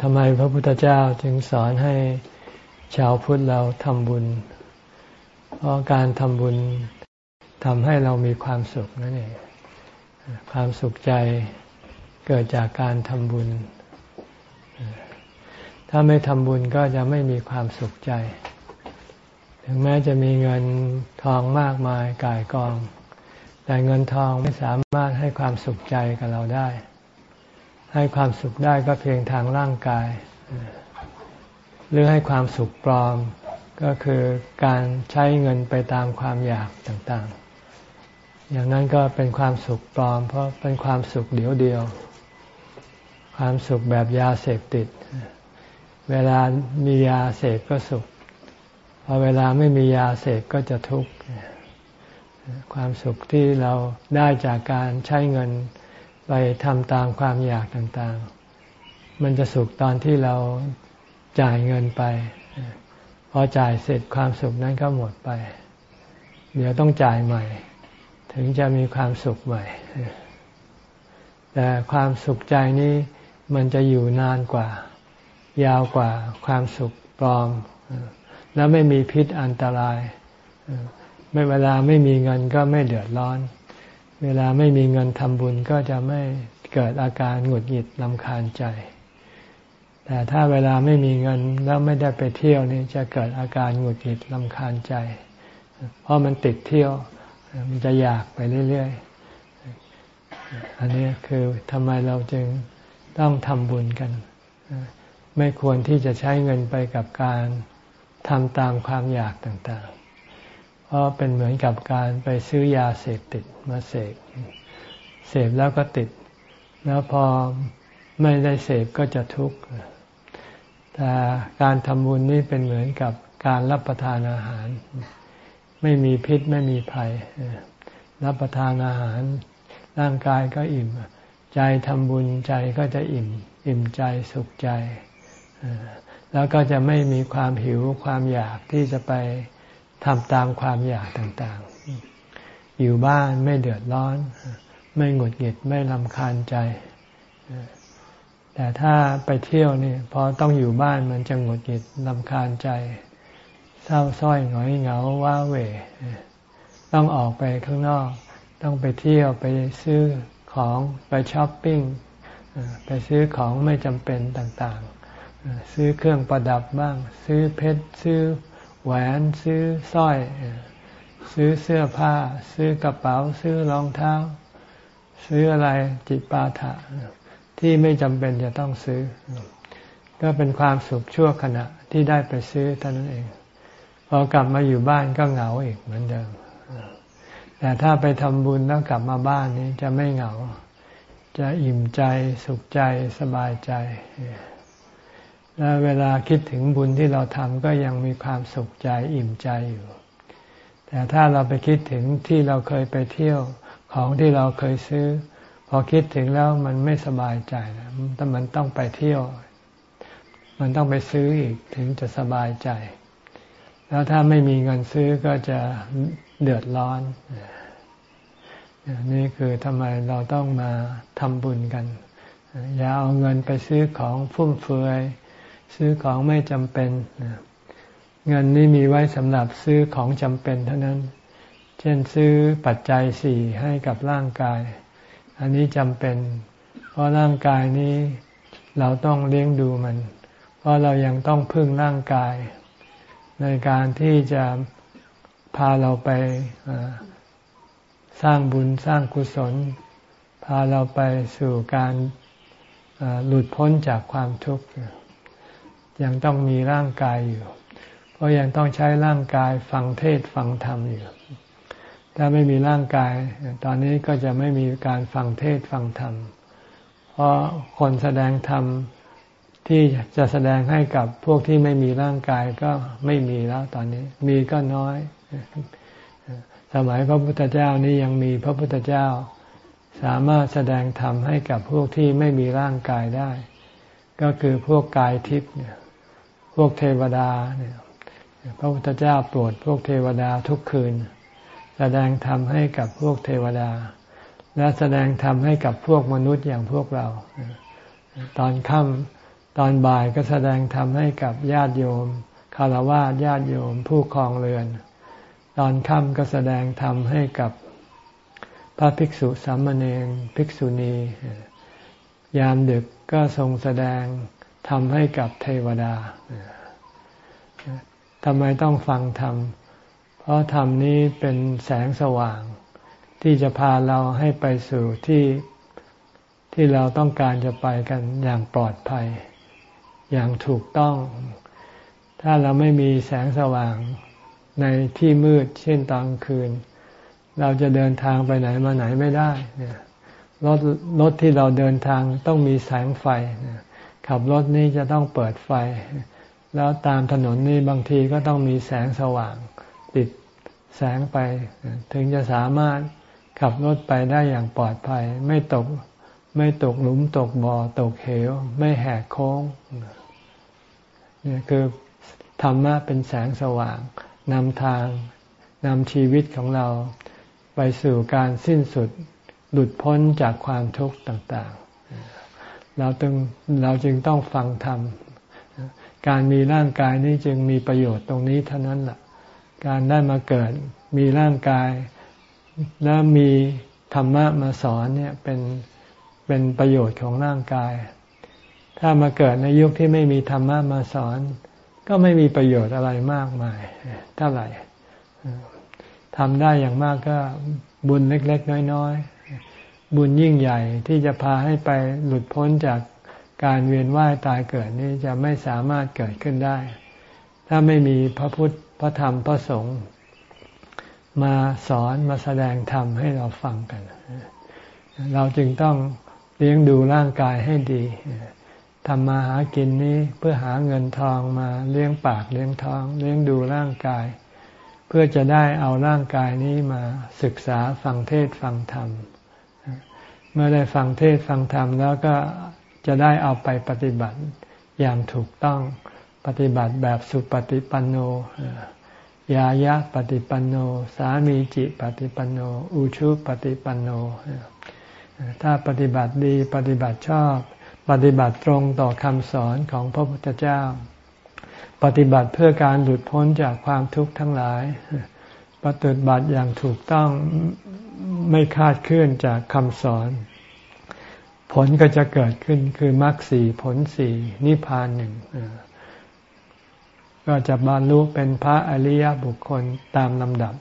ทำไมพระพุทธเจ้าจึงสอนให้ชาวพุทธเราทำบุญ เพราะการทำบุญทำให้เรามีความสุขนั่นเอง ความสุขใจเกิดจากการทำบุญ ถ้าไม่ทำบุญก็จะไม่มีความสุขใจ ถึงแม้จะมีเงินทองมากมายกายกอง แต่เงินทองไม่สามารถให้ความสุขใจกับเราได้ ให้ความสุขได้ก็เพียงทางร่างกาย หรือให้ความสุขปลอมก็คือการใช้เงินไปตามความอยากต่างๆ อย่างนั้นก็เป็นความสุขปลอม เพราะเป็นความสุขเดียวเดียว ความสุขแบบยาเสพติด เวลามียาเสพก็สุข พอเวลาไม่มียาเสพก็จะทุกข์ ความสุขที่เราได้จากการใช้เงิน ไปทำตามความอยากต่างๆ มันจะสุขตอนที่เราจ่ายเงินไป พอจ่ายเสร็จความสุขนั้นก็หมดไป เดี๋ยวต้องจ่ายใหม่ ถึงจะมีความสุขใหม่ แต่ความสุขใจนี้มันจะอยู่นานกว่า ยาวกว่าความสุขปลอม แล้วไม่มีพิษอันตราย ไม่เวลาไม่มีเงินก็ไม่เดือดร้อน เวลาไม่มีเงินทำบุญก็จะไม่เกิดอาการหงุดหงิดลำคาญใจ แต่ถ้าเวลาไม่มีเงินแล้วไม่ได้ไปเที่ยวนี่จะเกิดอาการหงุดหงิดลำคาญใจ เพราะมันติดเที่ยว มันจะอยากไปเรื่อยๆ อันนี้คือทำไมเราจึงต้องทำบุญกัน ไม่ควรที่จะใช้เงินไปกับการทำตามความอยากต่างๆ เพราะเป็นเหมือนกับการไปซื้อยาเสพติดมาเสพเสพแล้วก็ติด แล้วพอไม่ได้เสพก็จะทุกข์แต่การทำบุญนี่เป็นเหมือนกับการรับประทานอาหาร ไม่มีพิษไม่มีภัย รับประทานอาหาร ร่างกายก็อิ่ม ใจทำบุญใจก็จะอิ่ม อิ่มใจสุขใจ แล้วก็จะไม่มีความหิวความอยากที่จะไป ทำตามความอยากต่างๆ อยู่บ้านไม่เดือดร้อน ไม่หงุดหงิดไม่ลำคาญใจ แต่ถ้าไปเที่ยวนี่พอต้องอยู่บ้านมันจะหงุดหงิดลำคาญใจ เศร้าส้อยหงอยเหงาว้าเหวต้องออกไปข้างนอก ต้องไปเที่ยวไปซื้อของไปช้อปปิ้งไปซื้อของไม่จำเป็นต่างๆ ซื้อเครื่องประดับบ้าง ซื้อเพชร ซื้อ แหวนซื้อสร้อย ซื้อเสื้อผ้า ซื้อกระเป๋า ซื้อรองเท้า ซื้ออะไรจิปาถะที่ไม่จำเป็นจะต้องซื้อ ก็เป็นความสุขชั่วขณะที่ได้ไปซื้อเท่านั้นเอง พอกลับมาอยู่บ้านก็เหงาอีกเหมือนเดิม แต่ถ้าไปทำบุญแล้วกลับมาบ้านนี้จะไม่เหงา จะอิ่มใจสุขใจสบายใจ และเวลาคิดถึงบุญที่เราทำก็ยังมีความสุขใจอิ่มใจอยู่ แต่ถ้าเราไปคิดถึงที่เราเคยไปเที่ยวของที่เราเคยซื้อ พอคิดถึงแล้วมันไม่สบายใจนะแต่มันต้องไปเที่ยว มันต้องไปซื้ออีกถึงจะสบายใจ แล้วถ้าไม่มีเงินซื้อก็จะเดือดร้อนนี่คือทำไมเราต้องมาทำบุญกัน อย่าเอาเงินไปซื้อของฟุ่มเฟือย ซื้อของไม่จำเป็น เงินนี้มีไว้สำหรับซื้อของจำเป็นเท่านั้น เช่นซื้อปัจจัยสี่ให้กับร่างกาย อันนี้จำเป็น เพราะร่างกายนี้เราต้องเลี้ยงดูมัน เพราะเรายังต้องพึ่งร่างกาย ในการที่จะพาเราไปสร้างบุญสร้างกุศล พาเราไปสู่การหลุดพ้นจากความทุกข์ ยังต้องมีร่างกายอยู่ เพราะยังต้องใช้ร่างกายฟังเทศฟังธรรมอยู่ ถ้าไม่มีร่างกาย ตอนนี้ก็จะไม่มีการฟังเทศฟังธรรม เพราะคนแสดงธรรมที่จะแสดงให้กับพวกที่ไม่มีร่างกายก็ไม่มีแล้วตอนนี้ มีก็น้อย สมัยพระพุทธเจ้านี้ยังมีพระพุทธเจ้า สามารถแสดงธรรมให้กับพวกที่ไม่มีร่างกายได้ ก็คือพวกกายทิพย์เนี่ย วกเทวดาเนี่ยพระพุทธเจ้าโปรดพวกเทวดาทุกคืน แสดงธรรมให้กับพวกเทวดา และแสดงธรรมให้กับพวกมนุษย์อย่างพวกเรา ตอนค่ำตอนบ่ายก็แสดงธรรมให้กับญาติโยมคารวะญาติโยมผู้ครองเรือน ตอนค่ำก็แสดงธรรมให้กับพระภิกษุสามเณรภิกษุณี ยามดึกก็ทรงแสดง ทำให้กับเทวดาทำไมต้องฟังธรรม เพราะธรรมนี้เป็นแสงสว่าง ที่จะพาเราให้ไปสู่ที่ที่เราต้องการจะไปกันอย่างปลอดภัย อย่างถูกต้อง ถ้าเราไม่มีแสงสว่างในที่มืดเช่นตอนคืน เราจะเดินทางไปไหนมาไหนไม่ได้รถรถที่เราเดินทางต้องมีแสงไฟ ขับรถนี้จะต้องเปิดไฟ แล้วตามถนนนี่บางทีก็ต้องมีแสงสว่าง ติดแสงไป ถึงจะสามารถขับรถไปได้อย่างปลอดภัย ไม่ตกไม่ตกหลุมตกบ่อตกเหว ไม่แหกโค้งนี่คือธรรมะเป็นแสงสว่างนำทางนำชีวิตของเรา ไปสู่การสิ้นสุดหลุดพ้นจากความทุกข์ต่างๆ เราจึงเราจึงต้องฟังธรรม การมีร่างกายนี้จึงมีประโยชน์ตรงนี้เท่านั้นแหละการได้มาเกิดมีร่างกาย และมีธรรมะมาสอนเนี่ยเป็นเป็นประโยชน์ของร่างกาย ถ้ามาเกิดในยุคที่ไม่มีธรรมะมาสอน ก็ไม่มีประโยชน์อะไรมากมายเท่าไหร่ทำได้อย่างมากก็บุญเล็ก ๆ น้อย ๆ บุญยิ่งใหญ่ที่จะพาให้ไปหลุดพ้นจากการเวียนว่ายตายเกิดนี้จะไม่สามารถเกิดขึ้นได้ ถ้าไม่มีพระพุทธพระธรรมพระสงฆ์มาสอนมาแสดงธรรมให้เราฟังกัน เราจึงต้องเลี้ยงดูร่างกายให้ดีทำมาหากินนี้เพื่อหาเงินทองมาเลี้ยงปากเลี้ยงท้องเลี้ยงดูร่างกาย เพื่อจะได้เอาร่างกายนี้มาศึกษาฟังเทศฟังธรรมเมื่อได้ฟังเทศฟังธรรมแล้วก็จะได้เอาไปปฏิบัติอย่างถูกต้องปฏิบัติแบบสุปฏิปันโนยายะปฏิปันโน สามีจิปฏิปันโน อุชุปฏิปันโน ถ้าปฏิบัติดีปฏิบัติชอบ ปฏิบัติตรงต่อคำสอนของพระพุทธเจ้า ปฏิบัติเพื่อการหลุดพ้นจากความทุกข์ทั้งหลาย ปฏิบัติอย่างถูกต้อง ไม่คาดเคลื่อนจากคำสอน ผลก็จะเกิดขึ้นคือมรรคสี่ผลสี่นิพพานหนึ่งก็จะบรรลุเป็นพระอริยบุคคลตามลำดับ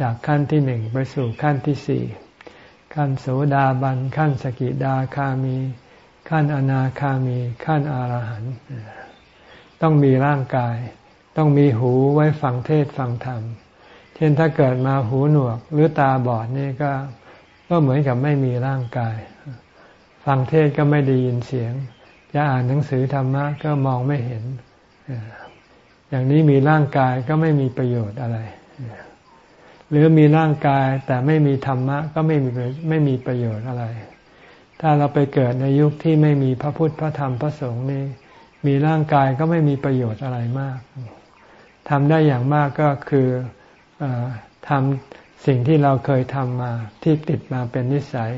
จากขั้นที่หนึ่งไปสู่ขั้นที่สี่ขั้นโสดาบันขั้นสกิดาคามี ขั้นอนาคามี ขั้นอรหันต์ต้องมีร่างกาย ต้องมีหูไว้ฟังเทศฟังธรรม เช่นถ้าเกิดมาหูหนวกหรือตาบอดนี่ก็ก็เหมือนกับไม่มีร่างกาย ฟังเทศก็ไม่ได้ยินเสียง จะอ่านหนังสือธรรมะก็มองไม่เห็น อย่างนี้มีร่างกายก็ไม่มีประโยชน์อะไร หรือมีร่างกายแต่ไม่มีธรรมะก็ไม่มีไม่มีประโยชน์อะไร ถ้าเราไปเกิดในยุคที่ไม่มีพระพุทธพระธรรมพระสงฆ์นี่มีร่างกายก็ไม่มีประโยชน์อะไรมากทำได้อย่างมากก็คืออ ทำสิ่งที่เราเคยทำมาที่ติดมาเป็นนิสัย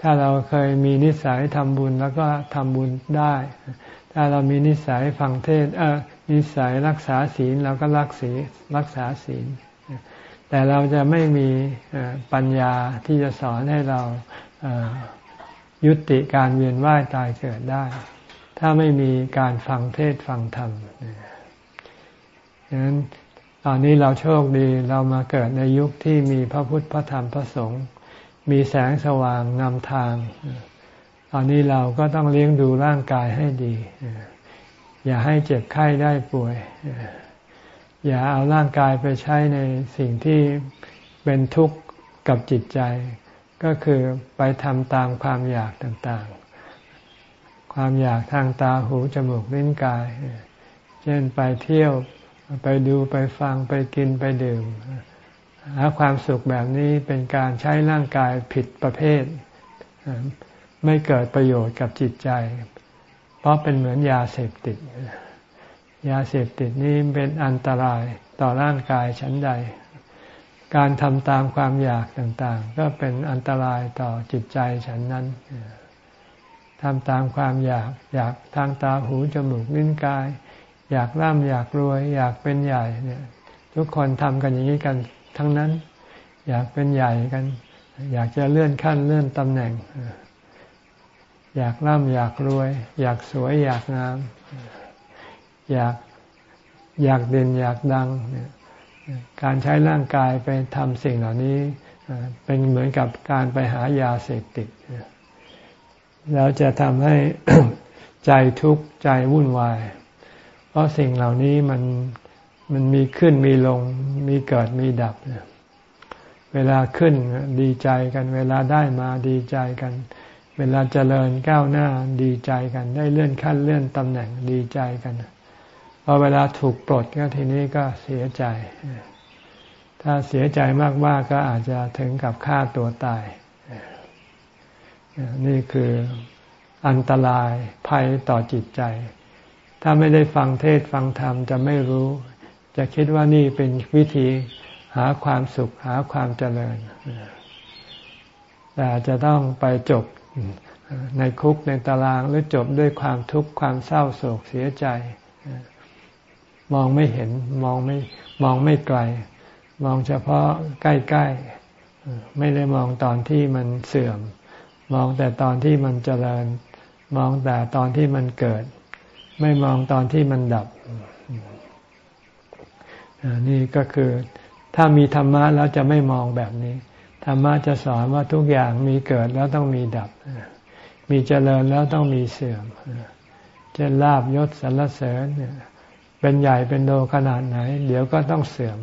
ถ้าเราเคยมีนิสัยทำบุญแล้วก็ทำบุญได้ ถ้าเรามีนิสัยฟังเทศเออนิสัยรักษาศีลเราก็รักศีรักษาศีล แต่เราจะไม่มีปัญญาที่จะสอนให้เรายุติการเวียนว่ายตายเกิดได้ ถ้าไม่มีการฟังเทศฟังธรรมดังนั้น ตอนนี้เราโชคดีเรามาเกิดในยุคที่มีพระพุทธพระธรรมพระสงฆ์มีแสงสว่างนำทาง ตอนนี้เราก็ต้องเลี้ยงดูร่างกายให้ดี อย่าให้เจ็บไข้ได้ป่วย อย่าเอาร่างกายไปใช้ในสิ่งที่เป็นทุกข์กับจิตใจ ก็คือไปทำตามความอยากต่างๆ ความอยากทางตาหูจมูกลิ้นกาย เช่นไปเที่ยว ไปดูไปฟังไปกินไปดื่ม หาความสุขแบบนี้เป็นการใช้ร่างกายผิดประเภท ไม่เกิดประโยชน์กับจิตใจ เพราะเป็นเหมือนยาเสพติด ยาเสพติดนี้เป็นอันตรายต่อร่างกายชั้นใด การทำตามความอยากต่างๆ ก็เป็นอันตรายต่อจิตใจฉันนั้นทำตามความอยากอยากทางตาหูจมูกลิ้นกาย อยากร่ำอยากรวย อยากเป็นใหญ่เนี่ย ทุกคนทำกันอย่างนี้กันทั้งนั้น อยากเป็นใหญ่กัน อยากจะเลื่อนขั้นเลื่อนตำแหน่ง อยากร่ำอยากรวย อยากสวย อยากงามอยากอยากเด่นอยากดังเนี่ยการใช้ร่างกายไปทำสิ่งเหล่านี้เป็นเหมือนกับการไปหายาเสพติดแล้วจะทำให้ใจทุกข์ใจวุ่นวาย เพราะสิ่งเหล่านี้มันมันมีขึ้นมีลง มีเกิดมีดับ เวลาขึ้นดีใจกัน เวลาได้มาดีใจกัน เวลาเจริญก้าวหน้าดีใจกัน ได้เลื่อนขั้นเลื่อนตำแหน่งดีใจกันพอเวลาถูกปลดก็ทีนี้ก็เสียใจ ถ้าเสียใจมากๆก็อาจจะถึงกับฆ่าตัวตาย นี่คืออันตรายภัยต่อจิตใจ ถ้าไม่ได้ฟังเทศฟังธรรมจะไม่รู้ จะคิดว่านี่เป็นวิธีหาความสุขหาความเจริญแต่จะต้องไปจบในคุกในตารางหรือจบด้วยความทุกข์ความเศร้าโศกเสียใจ มองไม่เห็นมองไม่มองไม่ไกล มองเฉพาะใกล้ๆ ไม่ได้มองตอนที่มันเสื่อม มองแต่ตอนที่มันเจริญ มองแต่ตอนที่มันเกิด ไม่มองตอนที่มันดับนี่ก็คือถ้ามีธรรมะแล้วจะไม่มองแบบนี้ ธรรมะจะสอนว่าทุกอย่างมีเกิดแล้วต้องมีดับ มีเจริญแล้วต้องมีเสื่อมเช่นลาบยศสรรเสริญเป็นใหญ่เป็นโตขนาดไหน เดี๋ยวก็ต้องเสื่อม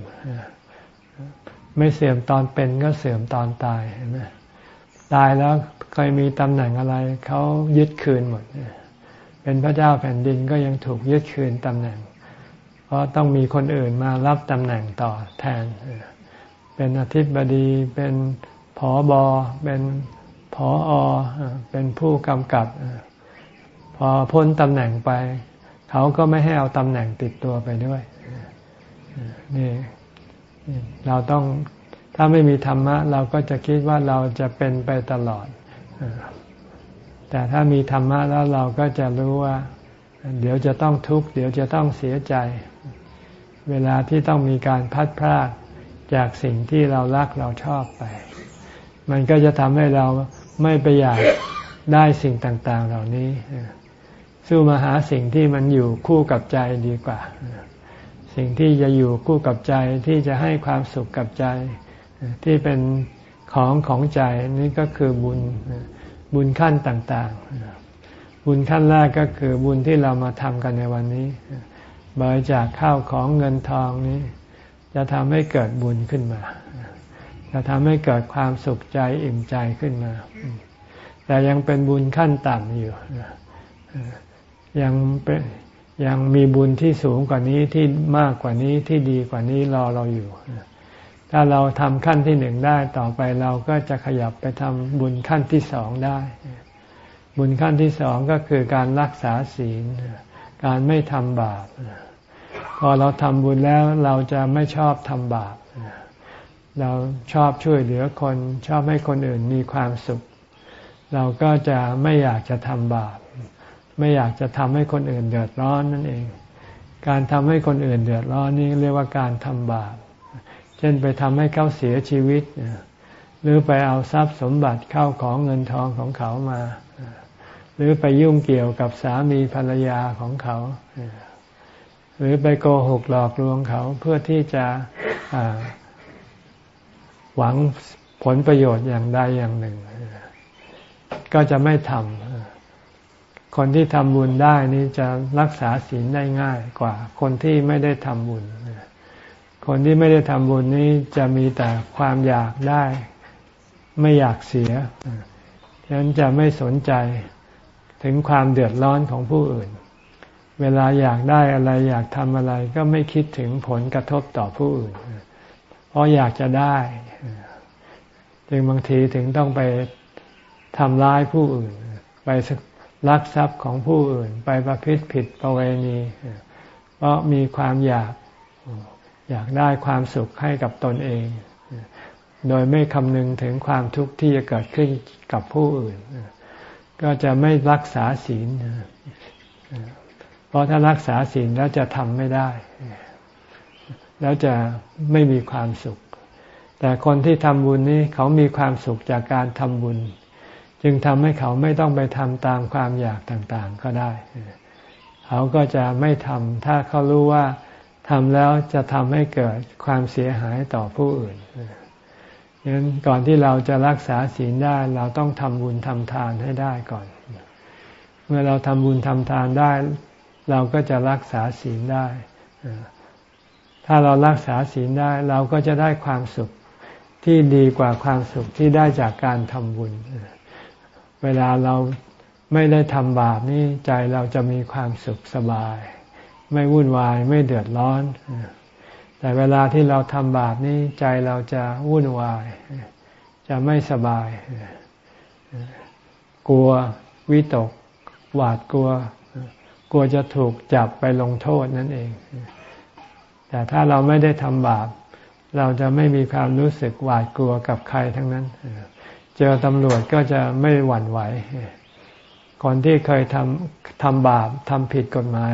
ไม่เสื่อมตอนเป็นก็เสื่อมตอนตายเห็นไหมตายแล้วเคยมีตำแหน่งอะไร เขายึดคืนหมดเเป็นพระเจ้าแผ่นดินก็ยังถูกยึดคืนตำแหน่ง เพราะต้องมีคนอื่นมารับตำแหน่งต่อแทน เป็นอธิบดีเป็นผอบอเป็นผออเป็นผู้กำกับ พอพ้นตำแหน่งไป เขาก็ไม่ให้เอาตำแหน่งติดตัวไปด้วยนี่เราต้องถ้าไม่มีธรรมะ เราก็จะคิดว่าเราจะเป็นไปตลอด แต่ถ้ามีธรรมะแล้วเราก็จะรู้ว่า เดี๋ยวจะต้องทุกข์เดี๋ยวจะต้องเสียใจ เวลาที่ต้องมีการพัดพรากจากสิ่งที่เรารักเราชอบไป มันก็จะทำให้เราไม่ไปอยากได้สิ่งต่าง ๆ เหล่านี้ สู้มาหาสิ่งที่มันอยู่คู่กับใจดีกว่า สิ่งที่จะอยู่คู่กับใจที่จะให้ความสุขกับใจ ที่เป็นของของใจนี่ก็คือบุญ บุญขั้นต่างๆ บุญขั้นแรกก็คือบุญที่เรามาทำกันในวันนี้บริจาคข้าวของเงินทองนี้ จะทำให้เกิดบุญขึ้นมา จะทำให้เกิดความสุขใจอิ่มใจขึ้นมา แต่ยังเป็นบุญขั้นต่ำอยู่ยังเป็นยังมีบุญที่สูงกว่านี้ที่มากกว่านี้ที่ดีกว่านี้รอเราอยู่ ถ้าเราทำขั้นที่หนึ่งได้ต่อไปเราก็จะขยับไปทำบุญขั้นที่สองได้ บุญขั้นที่สองก็คือการรักษาศีล การไม่ทำบาป พอเราทำบุญแล้วเราจะไม่ชอบทำบาป เราชอบช่วยเหลือคนชอบให้คนอื่นมีความสุข เราก็จะไม่อยากจะทำบาป ไม่อยากจะทำให้คนอื่นเดือดร้อนนั่นเอง การทำให้คนอื่นเดือดร้อนนี่เรียกว่าการทำบาป เช่นไปทำให้เขาเสียชีวิต หรือไปเอาทรัพย์สมบัติเข้าของเงินทองของเขามา หรือไปยุ่งเกี่ยวกับสามีภรรยาของเขา หรือไปโกหกหลอกลวงเขาเพื่อที่จะหวังผลประโยชน์อย่างใดอย่างหนึ่ง ก็จะไม่ทำคนที่ทำบุญได้นี้จะรักษาศีลได้ง่ายกว่า คนที่ไม่ได้ทำบุญ คนที่ไม่ได้ทำบุญนี้จะมีแต่ความอยากได้ ไม่อยากเสียฉะนั้นจะไม่สนใจถึงความเดือดร้อนของผู้อื่น เวลาอยากได้อะไรอยากทำอะไรก็ไม่คิดถึงผลกระทบต่อผู้อื่น เพราะอยากจะได้ จึงบางทีถึงต้องไปทำร้ายผู้อื่น ไปลักทรัพย์ของผู้อื่น ไปประพฤติผิดประเวณี เพราะมีความอยาก อยากได้ความสุขให้กับตนเอง โดยไม่คำนึงถึงความทุกข์ที่จะเกิดขึ้นกับผู้อื่น ก็จะไม่รักษาศีล เพราะถ้ารักษาศีลแล้วจะทำไม่ได้ แล้วจะไม่มีความสุข แต่คนที่ทำบุญนี้เขามีความสุขจากการทำบุญ จึงทำให้เขาไม่ต้องไปทำตามความอยากต่างๆก็ได้ เขาก็จะไม่ทำถ้าเขารู้ว่า ทำแล้วจะทำให้เกิดความเสียหายต่อผู้อื่นดังนั้นก่อนที่เราจะรักษาศีลได้เราต้องทำบุญทำทานให้ได้ก่อน เมื่อเราทำบุญทำทานได้ เราก็จะรักษาศีลได้ ถ้าเรารักษาศีลได้เราก็จะได้ความสุขที่ดีกว่าความสุขที่ได้จากการทำบุญ เวลาเราไม่ได้ทำบาปนี่ใจเราจะมีความสุขสบาย ไม่วุ่นวาย ไม่เดือดร้อน แต่เวลาที่เราทำบาปนี้ใจเราจะวุ่นวาย จะไม่สบาย กลัววิตก หวาดกลัว กลัวจะถูกจับไปลงโทษนั่นเอง แต่ถ้าเราไม่ได้ทำบาป เราจะไม่มีความรู้สึกหวาดกลัวกับใครทั้งนั้น เจอตำรวจก็จะไม่หวั่นไหวคนที่เคยทำทำบาปทำผิดกฎหมาย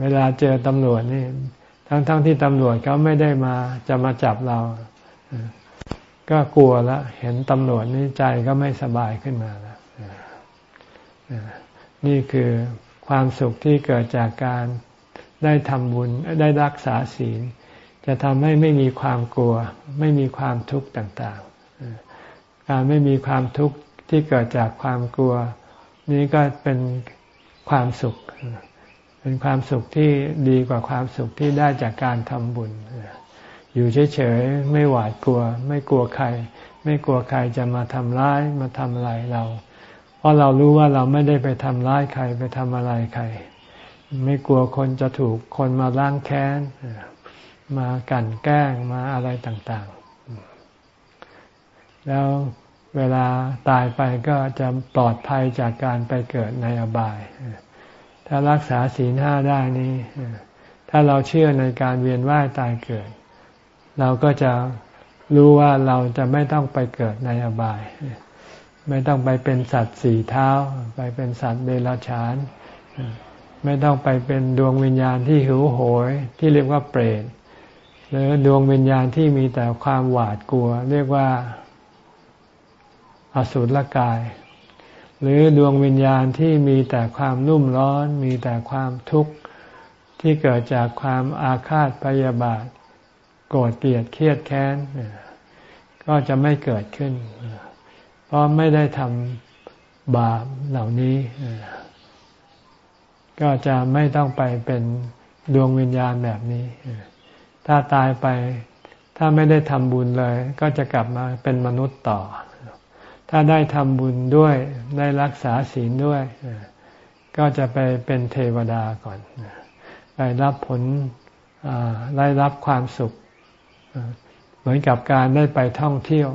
เวลาเจอตำรวจนี่ ทั้งๆทที่ตำรวจเขาไม่ได้มาจะมาจับเรา ก็กลัวล้วเห็นตำรวจนี่ใจก็ไม่สบายขึ้นมาแล้วนี่คือความสุขที่เกิดจากการได้ทำบุญได้รักษาศีล จะทำให้ไม่มีความกลัว ไม่มีความทุกข์ต่างๆ การไม่มีความทุกข์ที่เกิดจากความกลัว นี้ก็เป็นความสุข เป็นความสุขที่ดีกว่าความสุขที่ได้จากการทำบุญ อยู่เฉยๆไม่หวาดกลัว ไม่กลัวใคร ไม่กลัวใครจะมาทำร้ายมาทำอะไรเรา เพราะเรารู้ว่าเราไม่ได้ไปทำร้ายใครไปทำอะไรใคร ไม่กลัวคนจะถูกคนมาล้างแค้นมากันแกล้งมาอะไรต่าง ๆ แล้วเวลาตายไปก็จะปลอดภัยจากการไปเกิดในอบาย ถ้ารักษาศีลห้าได้นี้ ถ้าเราเชื่อในการเวียนว่ายตายเกิด เราก็จะรู้ว่าเราจะไม่ต้องไปเกิดในอบาย ไม่ต้องไปเป็นสัตว์สี่เท้า ไปเป็นสัตว์เดรัจฉาน ไม่ต้องไปเป็นดวงวิญญาณที่หิวโหย ที่เรียกว่าเปรตหรือดวงวิญญาณที่มีแต่ความหวาดกลัว เรียกว่าอสุรกาย หรือดวงวิญญาณที่มีแต่ความรุ่มร้อน มีแต่ความทุกข์ที่เกิดจากความอาฆาตพยาบาท โกรธเกลียดเครียดแค้น ก็จะไม่เกิดขึ้น เพราะไม่ได้ทำบาปเหล่านี้ ก็จะไม่ต้องไปเป็นดวงวิญญาณแบบนี้ ถ้าตายไปถ้าไม่ได้ทำบุญเลย ก็จะกลับมาเป็นมนุษย์ต่อ ถ้าได้ทำบุญด้วยได้รักษาศีลด้วย ก็จะไปเป็นเทวดาก่อนไปรับผลได้รับความสุข เหมือนกับการได้ไปท่องเที่ยว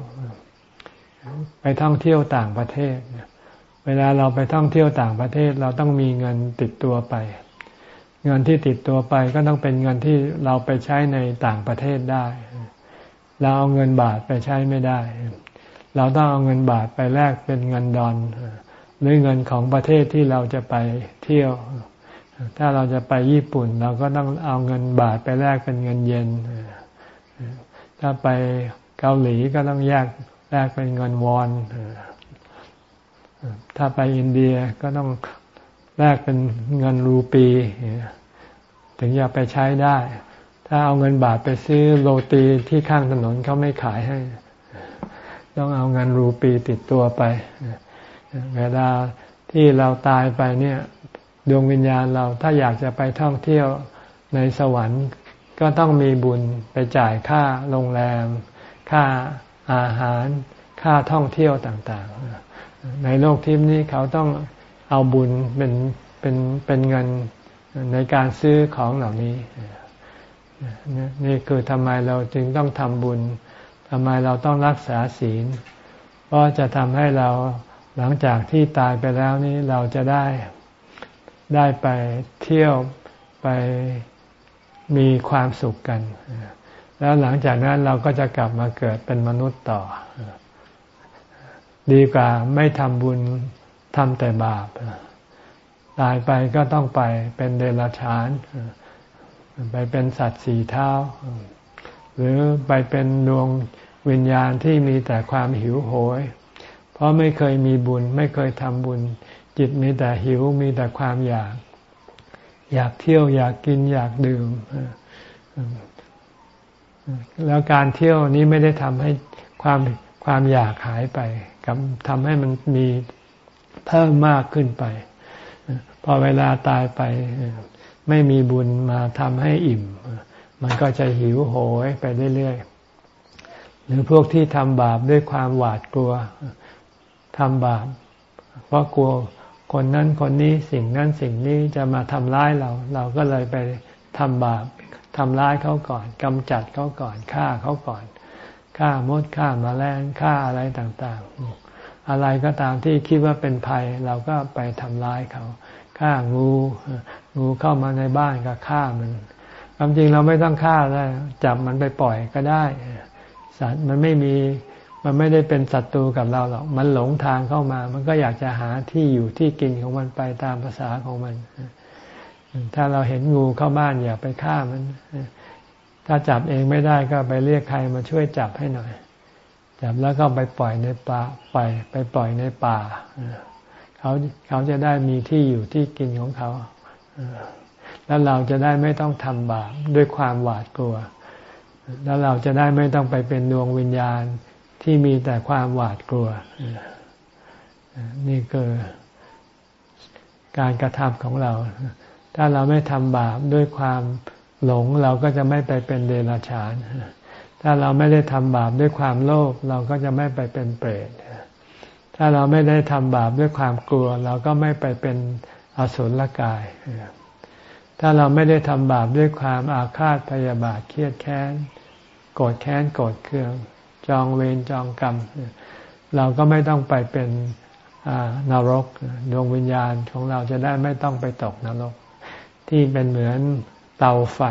ไปท่องเที่ยวต่างประเทศ เวลาเราไปท่องเที่ยวต่างประเทศ เราต้องมีเงินติดตัวไป เงินที่ติดตัวไปก็ต้องเป็นเงินที่เราไปใช้ในต่างประเทศได้ เราเอาเงินบาทไปใช้ไม่ได้ เราต้องเอาเงินบาทไปแลกเป็นเงินดอนหรือเงินของประเทศที่เราจะไปเที่ยว ถ้าเราจะไปญี่ปุ่น เราก็ต้องเอาเงินบาทไปแลกเป็นเงินเยนถ้าไปเกาหลีก็ต้องแยกแลกเป็นเงินวอนถ้าไปอินเดียก็ต้องแลกเป็นเงินรูปี ถึงจะไปใช้ได้ ถ้าเอาเงินบาทไปซื้อโรตีที่ข้างถนนเขาไม่ขายให้ ต้องเอาเงินรูปีติดตัวไป เวลาที่เราตายไปเนี่ย ดวงวิญญาณเราถ้าอยากจะไปท่องเที่ยวในสวรรค์ ก็ต้องมีบุญไปจ่ายค่าโรงแรม ค่าอาหาร ค่าท่องเที่ยวต่างๆ ในโลกทิพย์นี้เขาต้องเอาบุญเป็นเป็นเป็นเงินในการซื้อของเหล่านี้ นี่คือทำไมเราจึงต้องทำบุญ ทำไมเราต้องรักษาศีล เพราะจะทำให้เราหลังจากที่ตายไปแล้วนี้เราจะได้ได้ไปเที่ยวไปมีความสุขกัน แล้วหลังจากนั้นเราก็จะกลับมาเกิดเป็นมนุษย์ต่อ ดีกว่าไม่ทำบุญทำแต่บาป ตายไปก็ต้องไปเป็นเดรัจฉาน ไปเป็นสัตว์สีเท้า หรือไปเป็นดวง วิญญาณที่มีแต่ความหิวโหย เพราะไม่เคยมีบุญ ไม่เคยทำบุญ จิตมีแต่หิวมีแต่ความอยาก อยากเที่ยวอยากกินอยากดื่ม แล้วการเที่ยวนี้ไม่ได้ทำให้ความความอยากหายไป กับทำให้มันมีเพิ่มมากขึ้นไป พอเวลาตายไปไม่มีบุญมาทำให้อิ่ม มันก็จะหิวโหยไปเรื่อยๆ หรือพวกที่ทำบาปด้วยความหวาดกลัวทำบาป เพราะกลัวคนนั้นคนนี้สิ่งนั้นสิ่งนี้จะมาทำร้ายเรา เราก็เลยไปทำบาปทำร้ายเขาก่อนกำจัดเขาก่อนฆ่าเขาก่อนฆ่ามดฆ่ามาแมลงฆ่าอะไรต่างๆ อะไรก็ตามที่คิดว่าเป็นภัย เราก็ไปทำร้ายเขาฆ่างูงูเข้ามาในบ้านก็ฆ่ามันความจริงเราไม่ต้องฆ่าแล้วจับมันไปปล่อยก็ได้ สัตว์มันไม่มีมันไม่ได้เป็นศัตรูกับเราหรอก มันหลงทางเข้ามา มันก็อยากจะหาที่อยู่ที่กินของมันไปตามภาษาของมัน ถ้าเราเห็นงูเข้าบ้านอย่าไปฆ่ามัน ถ้าจับเองไม่ได้ก็ไปเรียกใครมาช่วยจับให้หน่อย จับแล้วก็ไปปล่อยในป่าปล่อยไปปล่อยในป่า เขาเขาจะได้มีที่อยู่ที่กินของเขา แล้วเราจะได้ไม่ต้องทำบาปด้วยความหวาดกลัว แล้วเราจะได้ไม่ต้องไปเป็นดวงวิญญาณที่มีแต่ความหวาดกลัว นี่คือการกระทำของเรา ถ้าเราไม่ทำบาปด้วยความหลงเราก็จะไม่ไปเป็นเดรัจฉาน ถ้าเราไม่ได้ทำบาปด้วยความโลภเราก็จะไม่ไปเป็นเปรต ถ้าเราไม่ได้ทำบาปด้วยความกลัว เราก็ไม่ไปเป็นอสุรกาย ถ้าเราไม่ได้ทำบาปด้วยความอาฆาตพยาบาทเครียดแค้น โกรธแค้นโกรธเคือง จองเวรจองกรรม เราก็ไม่ต้องไปเป็นนรกดวงวิญญาณของเราจะได้ไม่ต้องไปตกนรก ที่เป็นเหมือนเตาไฟ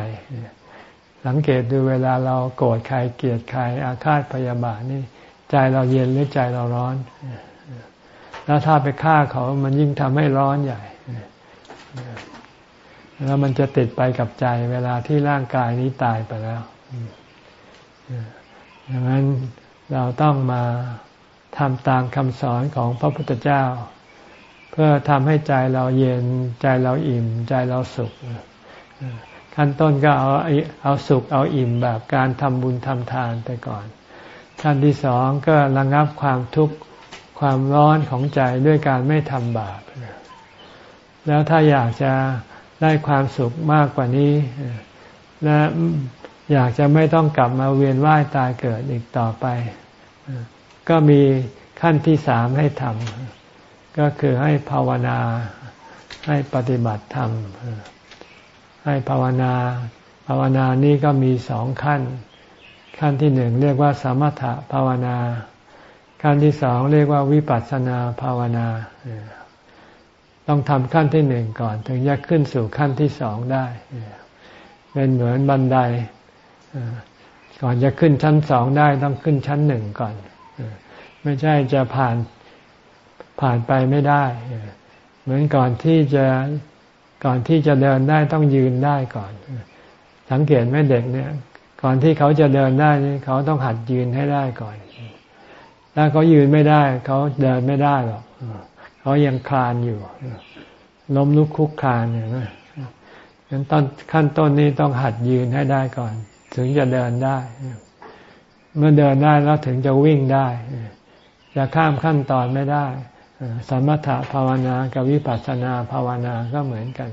สังเกตดูเวลาเราโกรธใครเกลียดใครอาฆาตพยาบาทนี่ใจเราเย็นหรือใจเราร้อน แล้วถ้าไปฆ่าเขามันยิ่งทำให้ร้อนใหญ่ แล้วมันจะติดไปกับใจเวลาที่ร่างกายนี้ตายไปแล้ว ดังนั้นเราต้องมาทำตามคำสอนของพระพุทธเจ้า เพื่อทำให้ใจเราเย็นใจเราอิ่ม ใจเราสุข ขั้นต้นก็เอาเอาสุขเอาอิ่มแบบการทำบุญทำทานไปก่อน ขั้นที่สองก็ระงับความทุกข์ความร้อนของใจด้วยการไม่ทำบาป แล้วถ้าอยากจะได้ความสุขมากกว่านี้ และ อยากจะไม่ต้องกลับมาเวียนว่ายตายเกิดอีกต่อไป ก็มีขั้นที่สามให้ทำก็คือให้ภาวนาให้ปฏิบัติธรรม ให้ภาวนา ภาวนานี้ก็มีสองขั้น ขั้นที่หนึ่งเรียกว่าสมถะภาวนา ขั้นที่สองเรียกว่าวิปัสสนาภาวนา ต้องทำขั้นที่หนึ่งก่อน ถึงจะขึ้นสู่ขั้นที่สองได้ เป็นเหมือนบันได ก่อนจะขึ้นชั้นสองได้ต้องขึ้นชั้นหนึ่งก่อน ไม่ใช่จะผ่านผ่านไปไม่ได้ เหมือนก่อนที่จะก่อนที่จะเดินได้ต้องยืนได้ก่อน สังเกตไหมเด็กเนี่ย ก่อนที่เขาจะเดินได้นี่เขาต้องหัดยืนให้ได้ก่อน ถ้าเขายืนไม่ได้ เขาเดินไม่ได้หรอกเขายังคลานอยู่ล้มลุกคุกคลานเห็นไหมงั้นตอนขั้นต้นนี้ต้องหัดยืนให้ได้ก่อน ถึงจะเดินได้ เมื่อเดินได้แล้วถึงจะวิ่งได้จะข้ามขั้นตอนไม่ได้สมถะภาวนากับวิปัสสนาภาวนาก็เหมือนกัน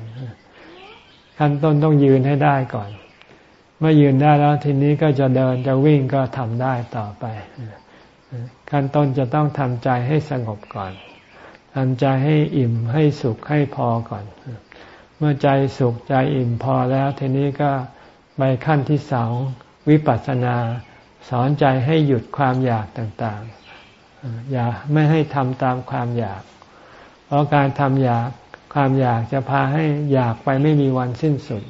ขั้นต้นต้องยืนให้ได้ก่อน เมื่อยืนได้แล้วทีนี้ก็จะเดินจะวิ่งก็ทำได้ต่อไป ขั้นต้นจะต้องทำใจให้สงบก่อนทำใจให้อิ่มให้สุขให้พอก่อน เมื่อใจสุขใจอิ่มพอแล้วทีนี้ก็ ไปขั้นที่สองวิปัสสนา สอนใจให้หยุดความอยากต่างๆ อย่าไม่ให้ทำตามความอยาก เพราะการทำอยากความอยากจะพาให้อยากไปไม่มีวันสิ้นสุด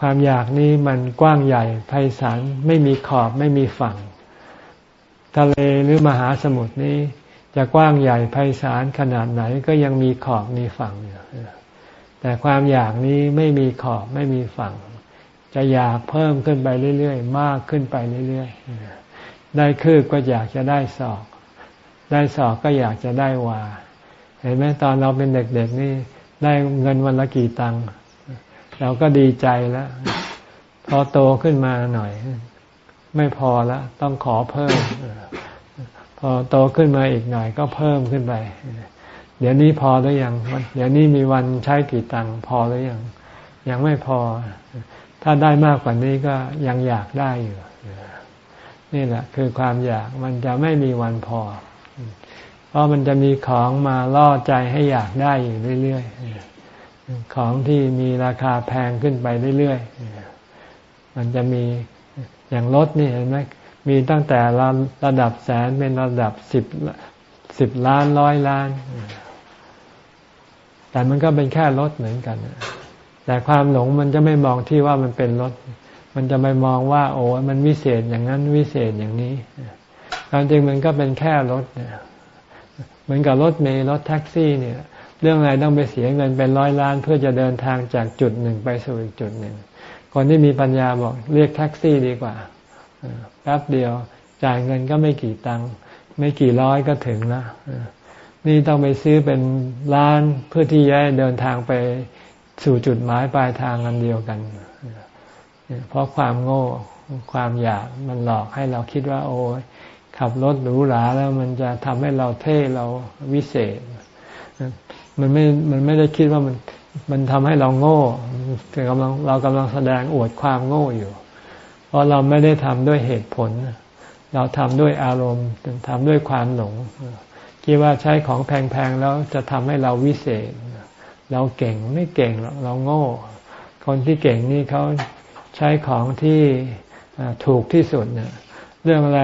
ความอยากนี้มันกว้างใหญ่ไพศาลไม่มีขอบไม่มีฝั่ง ทะเลหรือมหาสมุทรนี้ จะกว้างใหญ่ไพศาลขนาดไหนก็ยังมีขอบมีฝั่งอยู่ แต่ความอยากนี้ไม่มีขอบไม่มีฝั่ง จะอยากเพิ่มขึ้นไปเรื่อยๆ มากขึ้นไปเรื่อยๆ ได้คืบก็อยากจะได้ศอก ได้ศอกก็อยากจะได้วา เห็นไหมตอนเราเป็นเด็กๆนี่ได้เงินวันละกี่ตังค์เราก็ดีใจแล้ว พอโตขึ้นมาหน่อย ไม่พอแล้วต้องขอเพิ่ม พอโตขึ้นมาอีกหน่อยก็เพิ่มขึ้นไป เดี๋ยวนี้พอหรือยังเดี๋ยวนี้มีวันใช้กี่ตังค์พอหรือยังยังไม่พอ ถ้าได้มากกว่านี้ก็ยังอยากได้อยู่นี่แหละ คือความอยากมันจะไม่มีวันพอ เพราะมันจะมีของมาล่อใจให้อยากได้อยู่เรื่อยๆของที่มีราคาแพงขึ้นไปเรื่อยๆมันจะมีอย่างรถนี่เห็นไหมมีตั้งแต่ระดับแสนเป็นระดับสิบสิบล้านร้อยล้าน แต่มันก็เป็นแค่รถเหมือนกัน แต่ความหลงมันจะไม่มองที่ว่ามันเป็นรถ มันจะไปมองว่า โอ้มันวิเศษอย่างนั้นวิเศษอย่างนี้ความจริงมันก็เป็นแค่รถเนี่ยเหมือนกับรถเมล์รถแท็กซี่เนี่ย เรื่องอะไรต้องไปเสียเงินเป็นร้อยล้าน เพื่อจะเดินทางจากจุดหนึ่งไปสู่อีกจุดหนึ่งคนที่มีปัญญาบอกเรียกแท็กซี่ดีกว่าแป๊บเดียวจ่ายเงินก็ไม่กี่ตังค์ไม่กี่ร้อยก็ถึงแล้ว นี่ต้องไปซื้อเป็นล้านเพื่อที่จะเดินทางไปสู่จุดหมายปลายทางอันเดียวกัน เพราะความโง่ความอยากมันหลอกให้เราคิดว่า โอ้ยขับรถหรูหราแล้วมันจะทำให้เราเท่เราวิเศษ มันไม่ มันไม่ได้คิดว่ามัน มันทำให้เราโง่แต่กำลังเรากำลังแสดงอวดความโง่อยู่ เพราะเราไม่ได้ทำด้วยเหตุผล เราทำด้วยอารมณ์ทำด้วยความหลง คิดว่าใช้ของแพงๆแล้วจะทำให้เราวิเศษ เราเก่งไม่เก่งหรอกเราโง่ คนที่เก่งนี่เขาใช้ของที่ถูกที่สุดเนี่ยเรื่องอะไร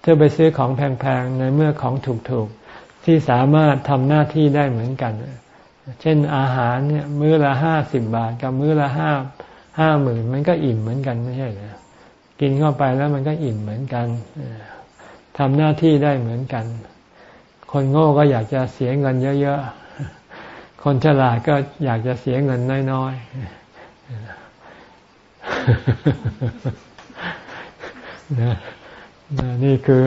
เธอไปซื้อของแพงๆในเมื่อของถูกๆ ที่สามารถทำหน้าที่ได้เหมือนกัน เช่นอาหารเนี่ยมื้อละห้าสิบบาท กับมื้อละห้าห้าหมื่นมันก็อิ่มเหมือนกันไม่ใช่เหรอกินเข้าไปแล้วมันก็อิ่มเหมือนกันทำหน้าที่ได้เหมือนกัน คนโง่ก็อยากจะเสียเงินเยอะๆ คนฉลาดก็อยากจะเสียเงินน้อยๆนะนี่คือ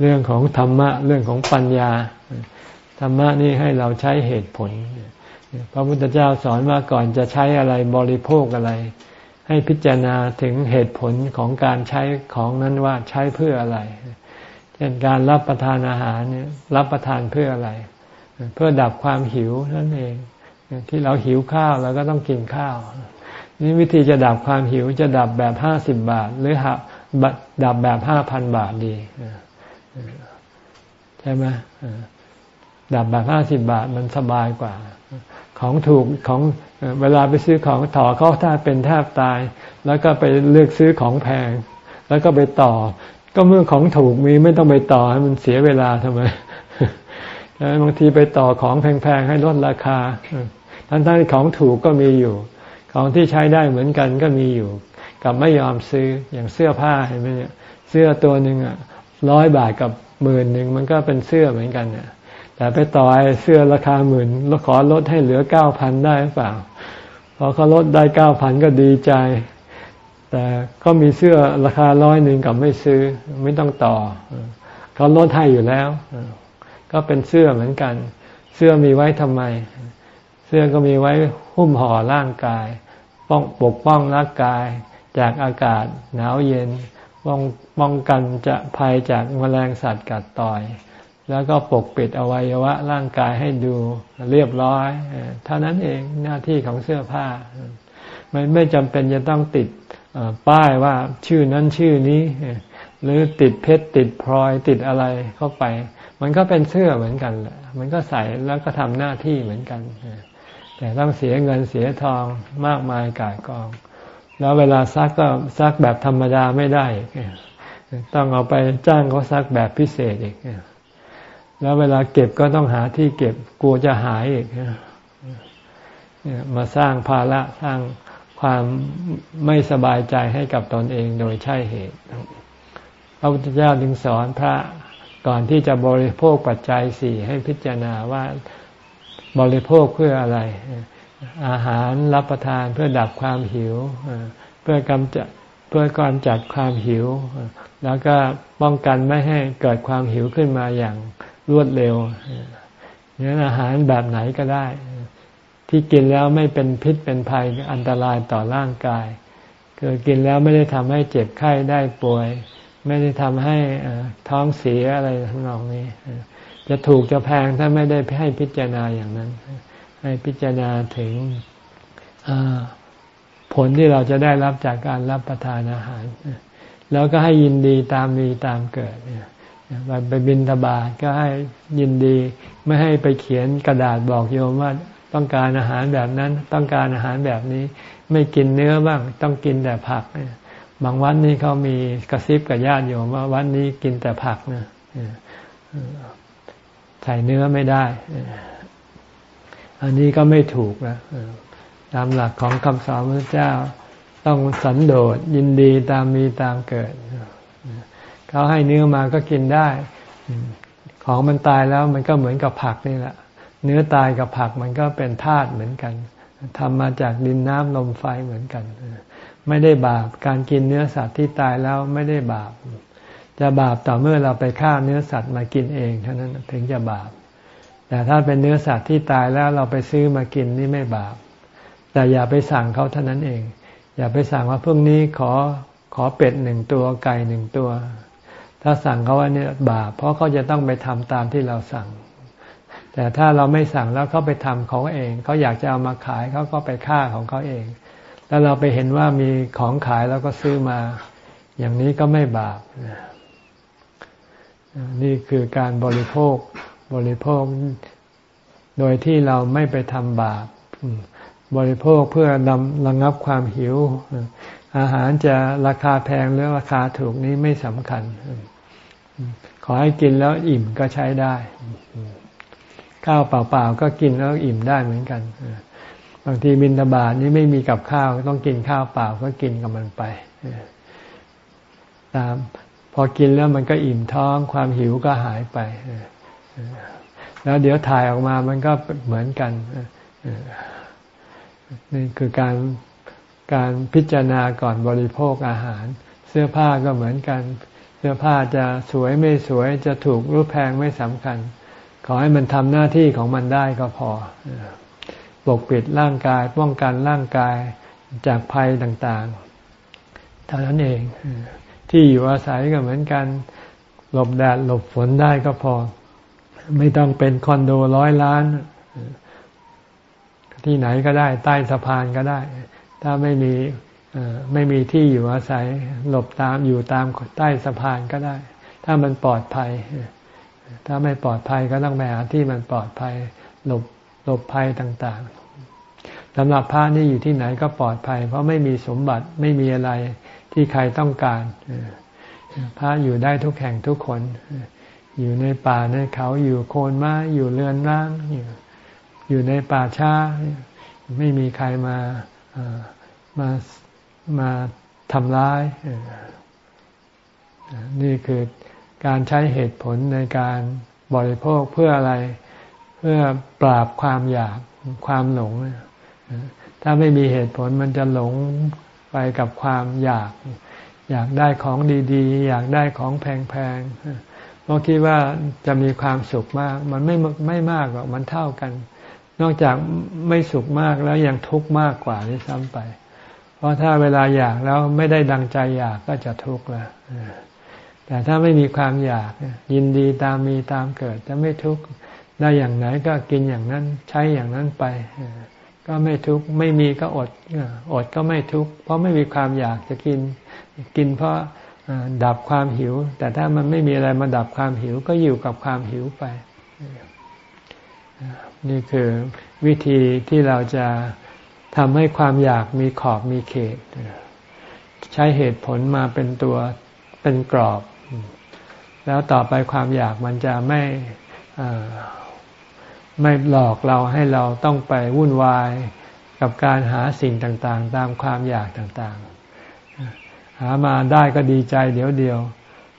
เรื่องของธรรมะ เรื่องของปัญญา ธรรมะนี่ให้เราใช้เหตุผล พระพุทธเจ้าสอนว่าก่อนจะใช้อะไรบริโภคอะไร ให้พิจารณาถึงเหตุผลของการใช้ของนั้นว่าใช้เพื่ออะไร เช่นการรับประทานอาหารเนี่ยรับประทานเพื่ออะไร เพื่อดับความหิวนั่นเอง ที่เราหิวข้าวเราก็ต้องกินข้าว นี่วิธีจะดับความหิวจะดับแบบห้าสิบบาท หรือหับดับแบบห้าพันบาทดีใช่ไหมดับแบบห้าสิบบาทมันสบายกว่า ของถูกของเวลาไปซื้อของต่อเขาถ้าเป็นแทบตาย แล้วก็ไปเลือกซื้อของแพง แล้วก็ไปต่อ ก็เมื่อของถูกมีไม่ต้องไปต่อให้มันเสียเวลาทำไมบางทีไปต่อของแพงๆให้ลดราคา ทั้งที่ของถูกก็มีอยู่ ของที่ใช้ได้เหมือนกันก็มีอยู่ กับไม่ยอมซื้ออย่างเสื้อผ้าเห็นไหมเนี่ยเสื้อตัวหนึ่งอะร้อยบาทกับหมื่นหนึ่งมันก็เป็นเสื้อเหมือนกันเนี่ยแต่ไปต่อไอ้เสื้อราคาหมื่นแล้วขอลดให้เหลือเก้าพันได้หรือเปล่าพอเขาลดได้เก้าพันก็ดีใจ แต่ก็มีเสื้อราคาร้อยหนึ่งกับไม่ซื้อไม่ต้องต่อเขาลดให้อยู่แล้ว ก็เป็นเสื้อเหมือนกัน เสื้อมีไว้ทำไม เสื้อก็มีไว้หุ้มห่อร่างกายป้องปกป้องร่างกาย จากอากาศหนาวเย็นป้องป้องกันจะภัยจากแมลงสัตว์กัดต่อย แล้วก็ปกปิดอวัยวะร่างกายให้ดูเรียบร้อยเท่านั้นเองหน้าที่ของเสื้อผ้าไม่ไม่จำเป็นจะต้องติด ป้ายว่าชื่อนั้นชื่อนี้ หรือติดเพชรติดพลอยติดอะไรเข้าไป มันก็เป็นเสื้อเหมือนกันแหละมันก็ใส่แล้วก็ทำหน้าที่เหมือนกัน แต่ต้องเสียเงินเสียทองมากมายกายกอง แล้วเวลาซักก็ซักแบบธรรมดาไม่ได้ ต้องเอาไปจ้างเขาซักแบบพิเศษอีก แล้วเวลาเก็บก็ต้องหาที่เก็บกลัวจะหายอีกมาสร้างภาระสร้าง ความไม่สบายใจให้กับตนเองโดยใช่เหตุ พระพุทธเจ้าจึงสอนพระก่อนที่จะบริโภคปัจจัยสี่ให้พิจารณาว่าบริโภคเพื่ออะไร อาหารรับประทานเพื่อดับความหิว เพื่อกำจัดเพื่อกำจัดความหิว แล้วก็ป้องกันไม่ให้เกิดความหิวขึ้นมาอย่างรวดเร็วเนี่ยอาหารแบบไหนก็ได้ ที่กินแล้วไม่เป็นพิษเป็นภัยอันตรายต่อร่างกาย คือกินแล้วไม่ได้ทำให้เจ็บไข้ได้ป่วย ไม่ได้ทำให้ท้องเสียอะไรทั้งนองนี้ จะถูกจะแพงถ้าไม่ได้ให้พิจารณาอย่างนั้น ให้พิจารณาถึงผลที่เราจะได้รับจากการรับประทานอาหาร แล้วก็ให้ยินดีตามมีตามเกิดไปบินทบาทก็ให้ยินดี ไม่ให้ไปเขียนกระดาษบอกโยมว่า ต้องการอาหารแบบนั้น ต้องการอาหารแบบนี้ ไม่กินเนื้อบ้าง ต้องกินแต่ผักบางวันนี้เขามีกระซิบกับญาติโยมว่าวันนี้กินแต่ผักนะใส่เนื้อไม่ได้ อันนี้ก็ไม่ถูกนะตามหลักของคำสอนพระเจ้า ต้องสันโดษยินดีตามมีตามเกิดเขาให้เนื้อมาก็กินได้ ของมันตายแล้วมันก็เหมือนกับผักนี่แหละ เนื้อตายกับผักมันก็เป็นธาตุเหมือนกันทำมาจากดินน้ำลมไฟเหมือนกัน ไม่ได้บาปการกินเนื้อสัตว์ที่ตายแล้วไม่ได้บาป จะบาปต่อเมื่อเราไปฆ่าเนื้อสัตว์มากินเองเท่านั้นถึงจะบาป แต่ถ้าเป็นเนื้อสัตว์ที่ตายแล้วเราไปซื้อมากินนี่ไม่บาป แต่อย่าไปสั่งเขาเท่านั้นเอง อย่าไปสั่งว่าพรุ่งนี้ขอขอเป็ดหนึ่งตัวไก่หนึ่งตัว ถ้าสั่งเขาว่าเนี่ยบาป เพราะเขาจะต้องไปทำตามที่เราสั่ง แต่ถ้าเราไม่สั่งแล้วเขาไปทำเขาเองเขาอยากจะเอามาขายเขาก็ไปฆ่าของเขาเอง แล้วเราไปเห็นว่ามีของขายแล้วก็ซื้อมา อย่างนี้ก็ไม่บาปนี่คือการบริโภคบริโภค โดยที่เราไม่ไปทำบาปบริโภคเพื่อนำระงับความหิว อาหารจะราคาแพงหรือราคาถูกนี้ไม่สำคัญ ขอให้กินแล้วอิ่มก็ใช้ได้ ข้าวเปล่าๆก็กินแล้วอิ่มได้เหมือนกันบางทีบินตบาทนี้ไม่มีกับข้าวต้องกินข้าวเปล่าก็กินกับมันไปตามพอกินแล้วมันก็อิ่มท้องความหิวก็หายไปแล้วเดี๋ยวถ่ายออกมามันก็เหมือนกันนี่คือการการพิจารณาก่อนบริโภคอาหาร เสื้อผ้าก็เหมือนกัน เสื้อผ้าจะสวยไม่สวยจะถูกรูปแพงไม่สำคัญ ขอให้มันทำหน้าที่ของมันได้ก็พอ ปกปิดร่างกาย ป้องกันร่างกายจากภัยต่างๆ เท่านั้นเอง ที่อยู่อาศัยก็เหมือนกัน หลบแดดหลบฝนได้ก็พอ ไม่ต้องเป็นคอนโดร้อยล้าน ที่ไหนก็ได้ ใต้สะพานก็ได้ ถ้าไม่มีไม่มีที่อยู่อาศัย หลบตามอยู่ตามใต้สะพานก็ได้ ถ้ามันปลอดภัย ถ้าไม่ปลอดภัยก็ต้องไปหาที่มันปลอดภัยหลบหลบภัยต่างๆสำหรับพระนี่อยู่ที่ไหนก็ปลอดภัย เพราะไม่มีสมบัติไม่มีอะไรที่ใครต้องการพระอยู่ได้ทุกแห่งทุกคน อยู่ในป่าในเขาอยู่โคนไม้อยู่เรือนร่าง อยู่อยู่ในป่าช้า ไม่มีใครมามามาทำร้ายนี่คือ การใช้เหตุผลในการบริโภคเพื่ออะไร เพื่อปราบความอยากความหลง ถ้าไม่มีเหตุผลมันจะหลงไปกับความอยาก อยากได้ของดีๆ อยากได้ของแพงๆเพราะคิดว่าจะมีความสุขมาก มันไม่ไม่มากหรอกมันเท่ากัน นอกจากไม่สุขมากแล้วยังทุกข์มากกว่าที่ซ้ำไป เพราะถ้าเวลาอยากแล้วไม่ได้ดังใจอยากก็จะทุกข์แล้ว แต่ถ้าไม่มีความอยากยินดีตามมีตามเกิดจะไม่ทุกข์ได้อย่างไหนก็กินอย่างนั้นใช้อย่างนั้นไป ก็ไม่ทุกข์ไม่มีก็อดอดก็ไม่ทุกข์เพราะไม่มีความอยากจะกิน กินเพราะดับความหิว แต่ถ้ามันไม่มีอะไรมาดับความหิวก็อยู่กับความหิวไป นี่คือวิธีที่เราจะทำให้ความอยากมีขอบมีเขต ใช้เหตุผลมาเป็นตัวเป็นกรอบ แล้วต่อไปความอยากมันจะไม่ไม่หลอกเราให้เราต้องไปวุ่นวายกับการหาสิ่งต่างๆ ตามความอยากต่างๆ หามาได้ก็ดีใจเดี๋ยวเดียว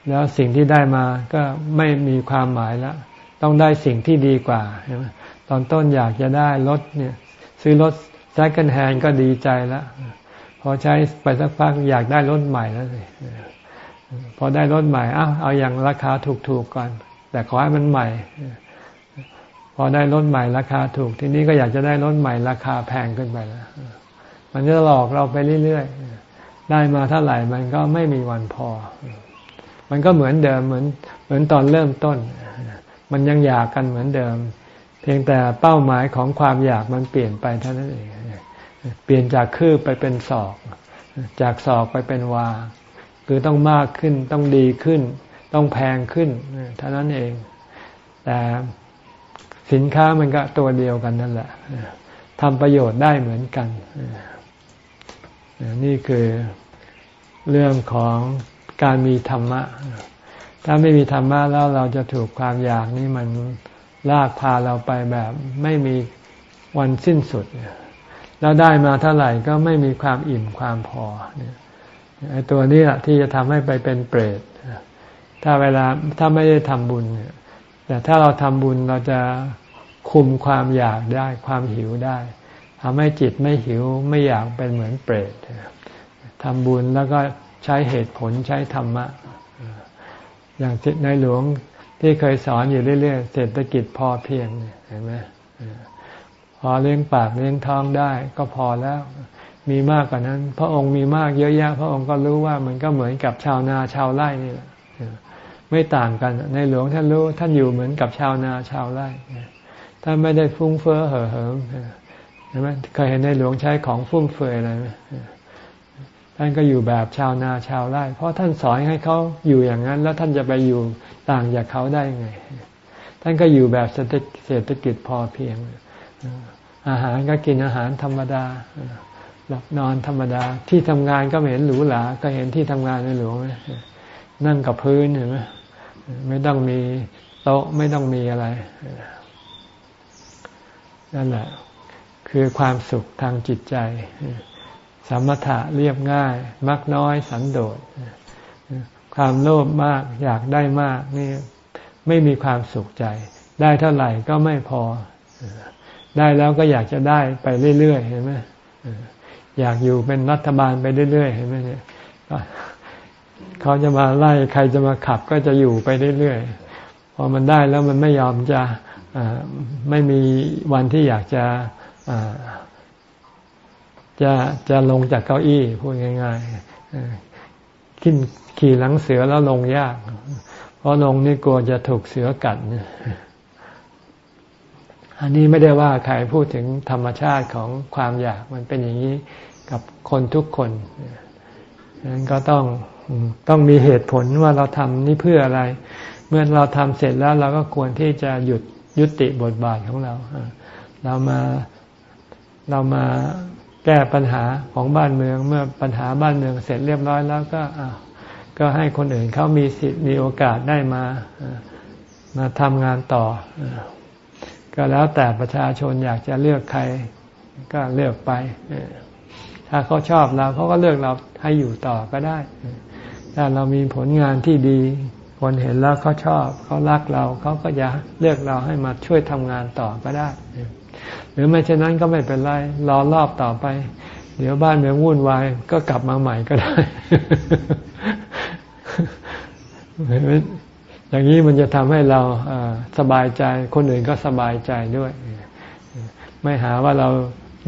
แล้วสิ่งที่ได้มาก็ไม่มีความหมายแล้วต้องได้สิ่งที่ดีกว่าใช่ไหมตอนต้นอยากจะได้รถเนี่ย ซื้อรถ second hand ก็ดีใจแล้วพอใช้ไปสักพักอยากได้รถใหม่แล้วสิ พอได้รถใหม่อ้าเอาอย่างราคาถูกๆก่อน แต่ขอให้มันใหม่ พอได้รถใหม่ราคาถูก ทีนี้ก็อยากจะได้รถใหม่ราคาแพงขึ้นไปแล้วมันจะหลอกเราไปเรื่อยๆ ได้มาเท่าไหร่มันก็ไม่มีวันพอ มันก็เหมือนเดิมเหมือนเหมือนตอนเริ่มต้น มันยังอยากกันเหมือนเดิม เพียงแต่เป้าหมายของความอยากมันเปลี่ยนไปเท่านั้นเอง เปลี่ยนจากคืบไปเป็นศอก จากศอกไปเป็นวา คือต้องมากขึ้นต้องดีขึ้น ต้องแพงขึ้นเท่านั้นเอง แต่สินค้ามันก็ตัวเดียวกันนั่นแหละทำประโยชน์ได้เหมือนกันนี่คือเรื่องของการมีธรรมะ ถ้าไม่มีธรรมะแล้วเราจะถูกความอยากนี่มันลากพาเราไปแบบไม่มีวันสิ้นสุด แล้วได้มาเท่าไหร่ก็ไม่มีความอิ่มความพอ ไอ้ตัวนี้แหละที่จะทำให้ไปเป็นเปรตถ้าเวลาถ้าไม่ได้ทำบุญแต่ถ้าเราทำบุญเราจะคุมความอยากได้ความหิวได้ทำให้จิตไม่หิวไม่อยากเป็นเหมือนเปรตทำบุญแล้วก็ใช้เหตุผลใช้ธรรมะ อย่างในหลวงที่เคยสอนอยู่เรื่อยๆเศรษฐกิจพอเพียงเห็นไหมพอเลี้ยงปากเลี้ยงท้องได้ก็พอแล้ว มีมากกว่านั้น พระองค์มีมากเยอะแยะ พระองค์ก็รู้ว่ามันก็เหมือนกับชาวนาชาวไร่นี่แหละไม่ต่างกัน ในหลวงท่านรู้ท่านอยู่เหมือนกับชาวนาชาวไร่ท่านไม่ได้ฟุ้งเฟ้อเห่อเหิมเห็นไหมเคยเห็นในหลวงใช้ของฟุ่มเฟือยอะไรไหมท่านก็อยู่แบบชาวนาชาวไร่ เพราะท่านสอนให้เขาอยู่อย่างนั้น แล้วท่านจะไปอยู่ต่างจากเขาได้ไง ท่านก็อยู่แบบเศรษฐกิจพอเพียง อาหารก็กินอาหารธรรมดา หลับนอนธรรมดา ที่ทำงานก็ไม่เห็นหรูหราก็เห็นที่ทำงานในหลวงไหมนั่งกับพื้นเห็นไหมไม่ต้องมีโต๊ะไม่ต้องมีอะไรนั่นแหละคือความสุขทางจิตใจสมถะเรียบง่าย มักน้อยสันโดษความโลภมากอยากได้มากนี่ไม่มีความสุขใจ ได้เท่าไหร่ก็ไม่พอ ได้แล้วก็อยากจะได้ไปเรื่อยๆเห็นไหม อยากอยู่เป็นรัฐบาลไปเรื่อยๆเห็นไหมเนี่ยเขาจะมาไล่ใครจะมาขับก็จะอยู่ไปเรื่อยๆพอมันได้แล้วมันไม่ยอมจะไม่มีวันที่อยากจะจะจะลงจากเก้าอี้พูดง่ายๆขึ้นขี่หลังเสือแล้วลงยาก เพราะลงนี่กลัวจะถูกเสือกัด อันนี้ไม่ได้ว่าใครพูดถึงธรรมชาติของความอยากมันเป็นอย่างนี้กับคนทุกคนฉะนั้นก็ต้องต้องมีเหตุผลว่าเราทำนี่เพื่ออะไร เมื่อเราทำเสร็จแล้วเราก็ควรที่จะหยุดยุติบทบาทของเรา เรามาเรามาแก้ปัญหาของบ้านเมือง เมื่อปัญหาบ้านเมืองเสร็จเรียบร้อยแล้วก็ก็ให้คนอื่นเขามีสิทธิ์มีโอกาสได้มามาทำงานต่อ ก็แล้วแต่ประชาชนอยากจะเลือกใครก็เลือกไป ถ้าเขาชอบเราเขาก็เลือกเราให้อยู่ต่อก็ได้ ถ้าเรามีผลงานที่ดี คนเห็นแล้วเขาชอบ เขารักเราเขาก็จะเลือกเราให้มาช่วยทำงานต่อก็ได้ หรือไม่เช่นนั้นก็ไม่เป็นไร รอรอบต่อไป เดี๋ยวบ้านเมืองวุ่นวายก็กลับมาใหม่ก็ได้ อย่างนี้มันจะทำให้เราสบายใจ คนอื่นก็สบายใจด้วย ไม่หาว่าเรา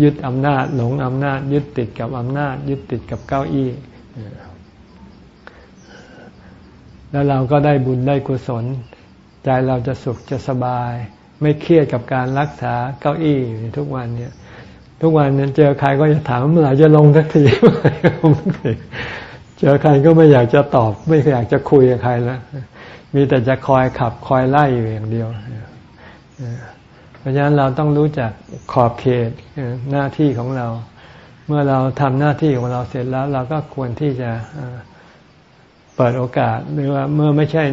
ยึดอำนาจหลงอำนาจ ยึดติดกับอำนาจ ยึดติดกับเก้าอี้ แล้วเราก็ได้บุญได้กุศล ใจเราจะสุขจะสบาย ไม่เครียดกับการรักษาเก้าอี้ทุกวันเนี่ยทุกวันนั้นเจอใครก็จะถามเมื่อไหร่จะลงสักทีเมื่อไหร่ลงสักทีเจอใครก็ไม่อยากจะตอบ ไม่อยากจะคุยกับใครแล้ว มีแต่จะคอยขับคอยไล่อยู่อย่างเดียว เพราะฉะนั้นเราต้องรู้จักขอบเขตหน้าที่ของเรา เมื่อเราทำหน้าที่ของเราเสร็จแล้ว เราก็ควรที่จะเปิดโอกาสหรือว่าเมื่อไม่ใช่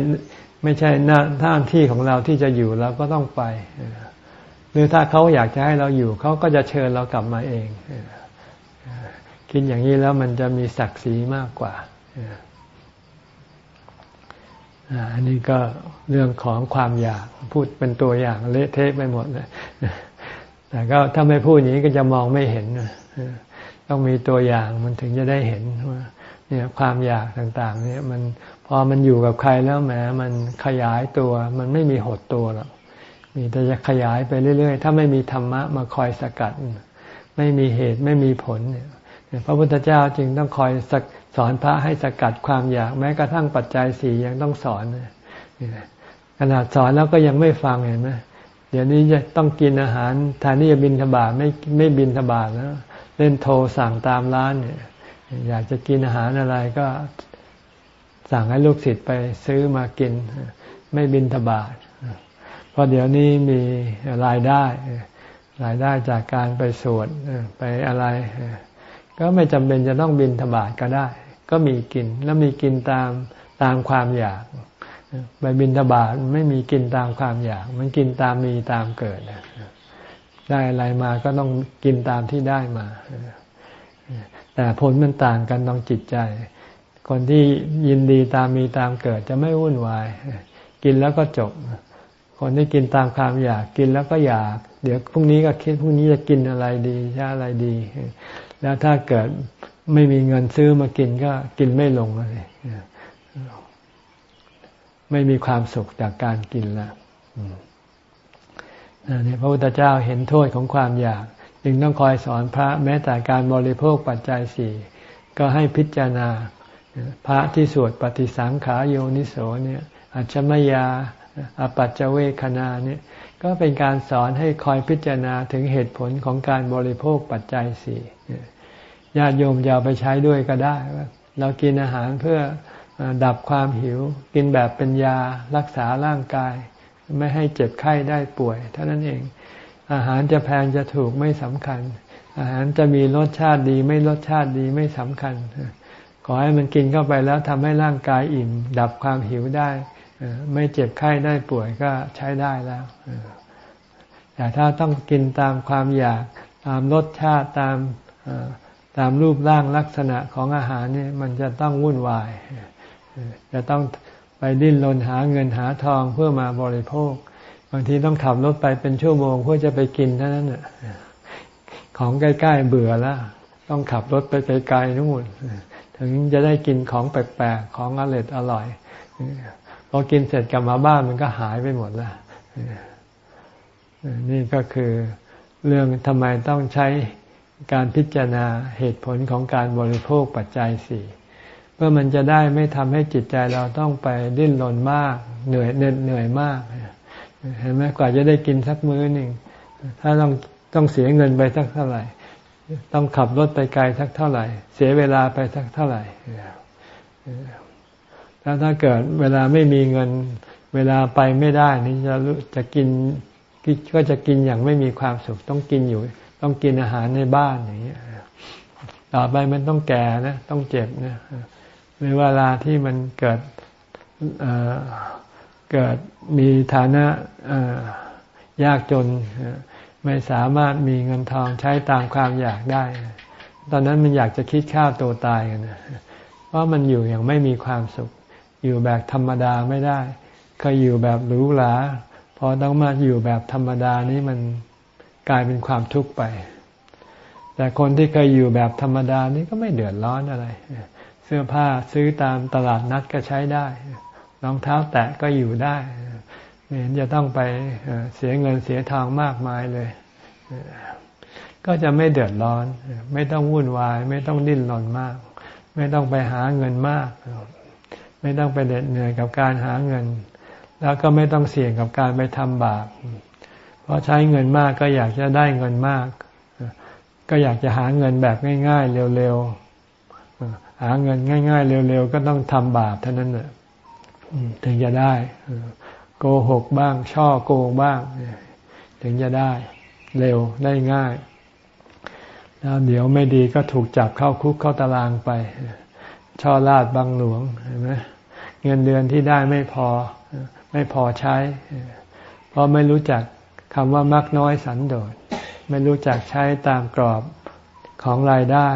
ไม่ใช่หน้าท่านที่ของเราที่จะอยู่เราก็ต้องไป หรือถ้าเขาอยากจะให้เราอยู่เขาก็จะเชิญเรากลับมาเองคิดอย่างนี้แล้วมันจะมีศักดิ์ศรีมากกว่า อันนี้ก็เรื่องของความอยากพูดเป็นตัวอย่างเละเทะไปหมดเลยแต่ก็ถ้าไม่พูดอย่างนี้ก็จะมองไม่เห็นต้องมีตัวอย่างมันถึงจะได้เห็นว่าเนี่ยความอยากต่าง ๆ เนี่ยมันพอมันอยู่กับใครแล้วแหมมันขยายตัว มันไม่มีหดตัวหรอกมีแต่จะขยายไปเรื่อย ๆ ถ้าไม่มีธรรมะมาคอยสกัด ไม่มีเหตุไม่มีผลเนี่ย พระพุทธเจ้าจึงต้องคอยสอนพระให้สกัดความอยาก แม้กระทั่งปัจจัยสี่ยังต้องสอนขนาดสอนแล้วก็ยังไม่ฟังเห็นไหมเดี๋ยวนี้จะต้องกินอาหารแทนที่จะบินทบาทไม่ไม่บินทบาทแล้วเล่นโทรสั่งตามร้านเนี่ยอยากจะกินอาหารอะไรก็สั่งให้ลูกศิษย์ไปซื้อมากิน ไม่บินทบาทเพราะเดี๋ยวนี้มีรายได้ รายได้จากการไปสวดไปอะไร ก็ไม่จำเป็นจะต้องบินทบาทก็ได้ ก็มีกินแล้วมีกินตามตามความอยากไปบินทบาทไม่มีกินตามความอยาก มันกินตามมีตามเกิดได้อะไรมาก็ต้องกินตามที่ได้มา แต่ผลมันต่างกันตรงจิตใจ คนที่ยินดีตามมีตามเกิดจะไม่วุ่นวาย กินแล้วก็จบ คนที่กินตามความอยากกินแล้วก็อยาก เดี๋ยวพรุ่งนี้ก็คิดพรุ่งนี้จะกินอะไรดีจะอะไรดี แล้วถ้าเกิดไม่มีเงินซื้อมากินก็กินไม่ลงเลยไม่มีความสุขจากการกินล้วนี่พระพุทธเจ้าเห็นโทษของความอยาก จึงต้องคอยสอนพระแม้แต่การบริโภคปัจจัยสี่ก็ให้พิจารณา พระที่สวดปฏิสังขาโยนิโสเนี่ยอัจฉมยา อปัจเจเวคณาเนี่ยก็เป็นการสอนให้คอยพิจารณาถึงเหตุผลของการบริโภคปัจจัยสี่ญาติโยมจะเอาไปใช้ด้วยก็ได้ เรากินอาหารเพื่อดับความหิว กินแบบเป็นยารักษาร่างกาย ไม่ให้เจ็บไข้ได้ป่วย เท่านั้นเอง อาหารจะแพงจะถูกไม่สำคัญ อาหารจะมีรสชาติดีไม่รสชาติดีไม่สำคัญ ขอให้มันกินเข้าไปแล้วทำให้ร่างกายอิ่ม ดับความหิวได้ ไม่เจ็บไข้ได้ป่วยก็ใช้ได้แล้วแต่ถ้าต้องกินตามความอยากตามรสชาติตามตามรูปร่างลักษณะของอาหารนี่มันจะต้องวุ่นวาย จะต้องไปดิ้นรนหาเงินหาทองเพื่อมาบริโภค บางทีต้องขับรถไปเป็นชั่วโมงเพื่อจะไปกินเท่านั้นของใกล้ๆเบื่อแล้วต้องขับรถไปไกลๆนู่นถึงจะได้กินของแปลกๆของอร่อยอร่อย พอกินเสร็จกลับมาบ้านมันก็หายไปหมดแล้วนี่ก็คือเรื่องทำไมต้องใช้การพิจารณาเหตุผลของการบริโภคปัจจัยสี่เพื่อมันจะได้ไม่ทำให้จิตใจเราต้องไปดิ้นรนมาก เหนื่อยเหนื่อยมากเห็นไหมกว่าจะได้กินสักมื้อหนึ่งถ้าต้องต้องเสียเงินไปสักเท่าไหร่ ต้องขับรถไปไกลสักเท่าไหร่ เสียเวลาไปสักเท่าไหร่ แล้วถ้าเกิดเวลาไม่มีเงิน เวลาไปไม่ได้นี่จะจะกินก็จะกินอย่างไม่มีความสุข ต้องกินอยู่ ต้องกินอาหารในบ้านอย่างเงี้ยต่อไปมันต้องแก่นะต้องเจ็บนะในเวลาที่มันเกิดเกิดมีฐานะยากจนไม่สามารถมีเงินทองใช้ตามความอยากได้ ตอนนั้นมันอยากจะคิดฆ่าตัวตายกันเพราะมันอยู่อย่างไม่มีความสุข อยู่แบบธรรมดาไม่ได้เคยอยู่แบบหรูหราพอต้องมาอยู่แบบธรรมดานี้มันกลายเป็นความทุกข์ไป แต่คนที่เคยอยู่แบบธรรมดานี้ก็ไม่เดือดร้อนอะไร เสื้อผ้าซื้อตามตลาดนัดก็ใช้ได้รองเท้าแตะก็อยู่ได้ไม่เห็นจะต้องไปเสียเงินเสียทองมากมายเลย ก็จะไม่เดือดร้อน ไม่ต้องวุ่นวาย ไม่ต้องดิ้นรนมาก ไม่ต้องไปหาเงินมาก ไม่ต้องไปเด็ดเหนื่อยกับการหาเงิน แล้วก็ไม่ต้องเสี่ยงกับการไปทำบาปเพราะใช้เงินมากก็อยากจะได้เงินมาก ก็อยากจะหาเงินแบบง่าย ๆ เร็วๆหาเงินง่าย ๆ เร็วๆก็ต้องทำบาปเท่านั้นแหละถึงจะได้โกหกบ้าง ช่อโกงบ้าง ถึงจะได้ เร็วได้ง่าย แล้วเดี๋ยวไม่ดีก็ถูกจับเข้าคุกเข้าตารางไป ช่อลาดบังหลวงเห็นไหม เงินเดือนที่ได้ไม่พอไม่พอใช้ เพราะไม่รู้จักคำว่ามักน้อยสันโดษ ไม่รู้จักใช้ตามกรอบของรายได้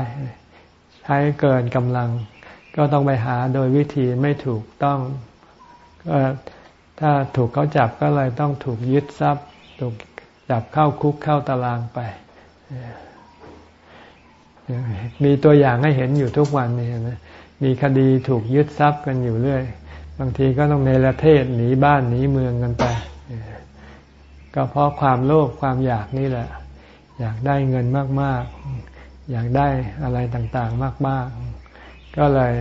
ใช้เกินกำลัง ก็ต้องไปหาโดยวิธีไม่ถูกต้องถ้าถูกเขาจับก็เลยต้องถูกยึดทรัพย์ ถูกจับเข้าคุกเข้าตารางไป มีตัวอย่างให้เห็นอยู่ทุกวันนี่นะมีคดีถูกยึดทรัพย์กันอยู่เรื่อย บางทีก็ต้องในประเทศหนีบ้านหนีเมืองกันไป ก็เพราะความโลภความอยากนี่แหละ อยากได้เงินมาก ๆ อยากได้อะไรต่างๆ มาก ๆ ก็เลย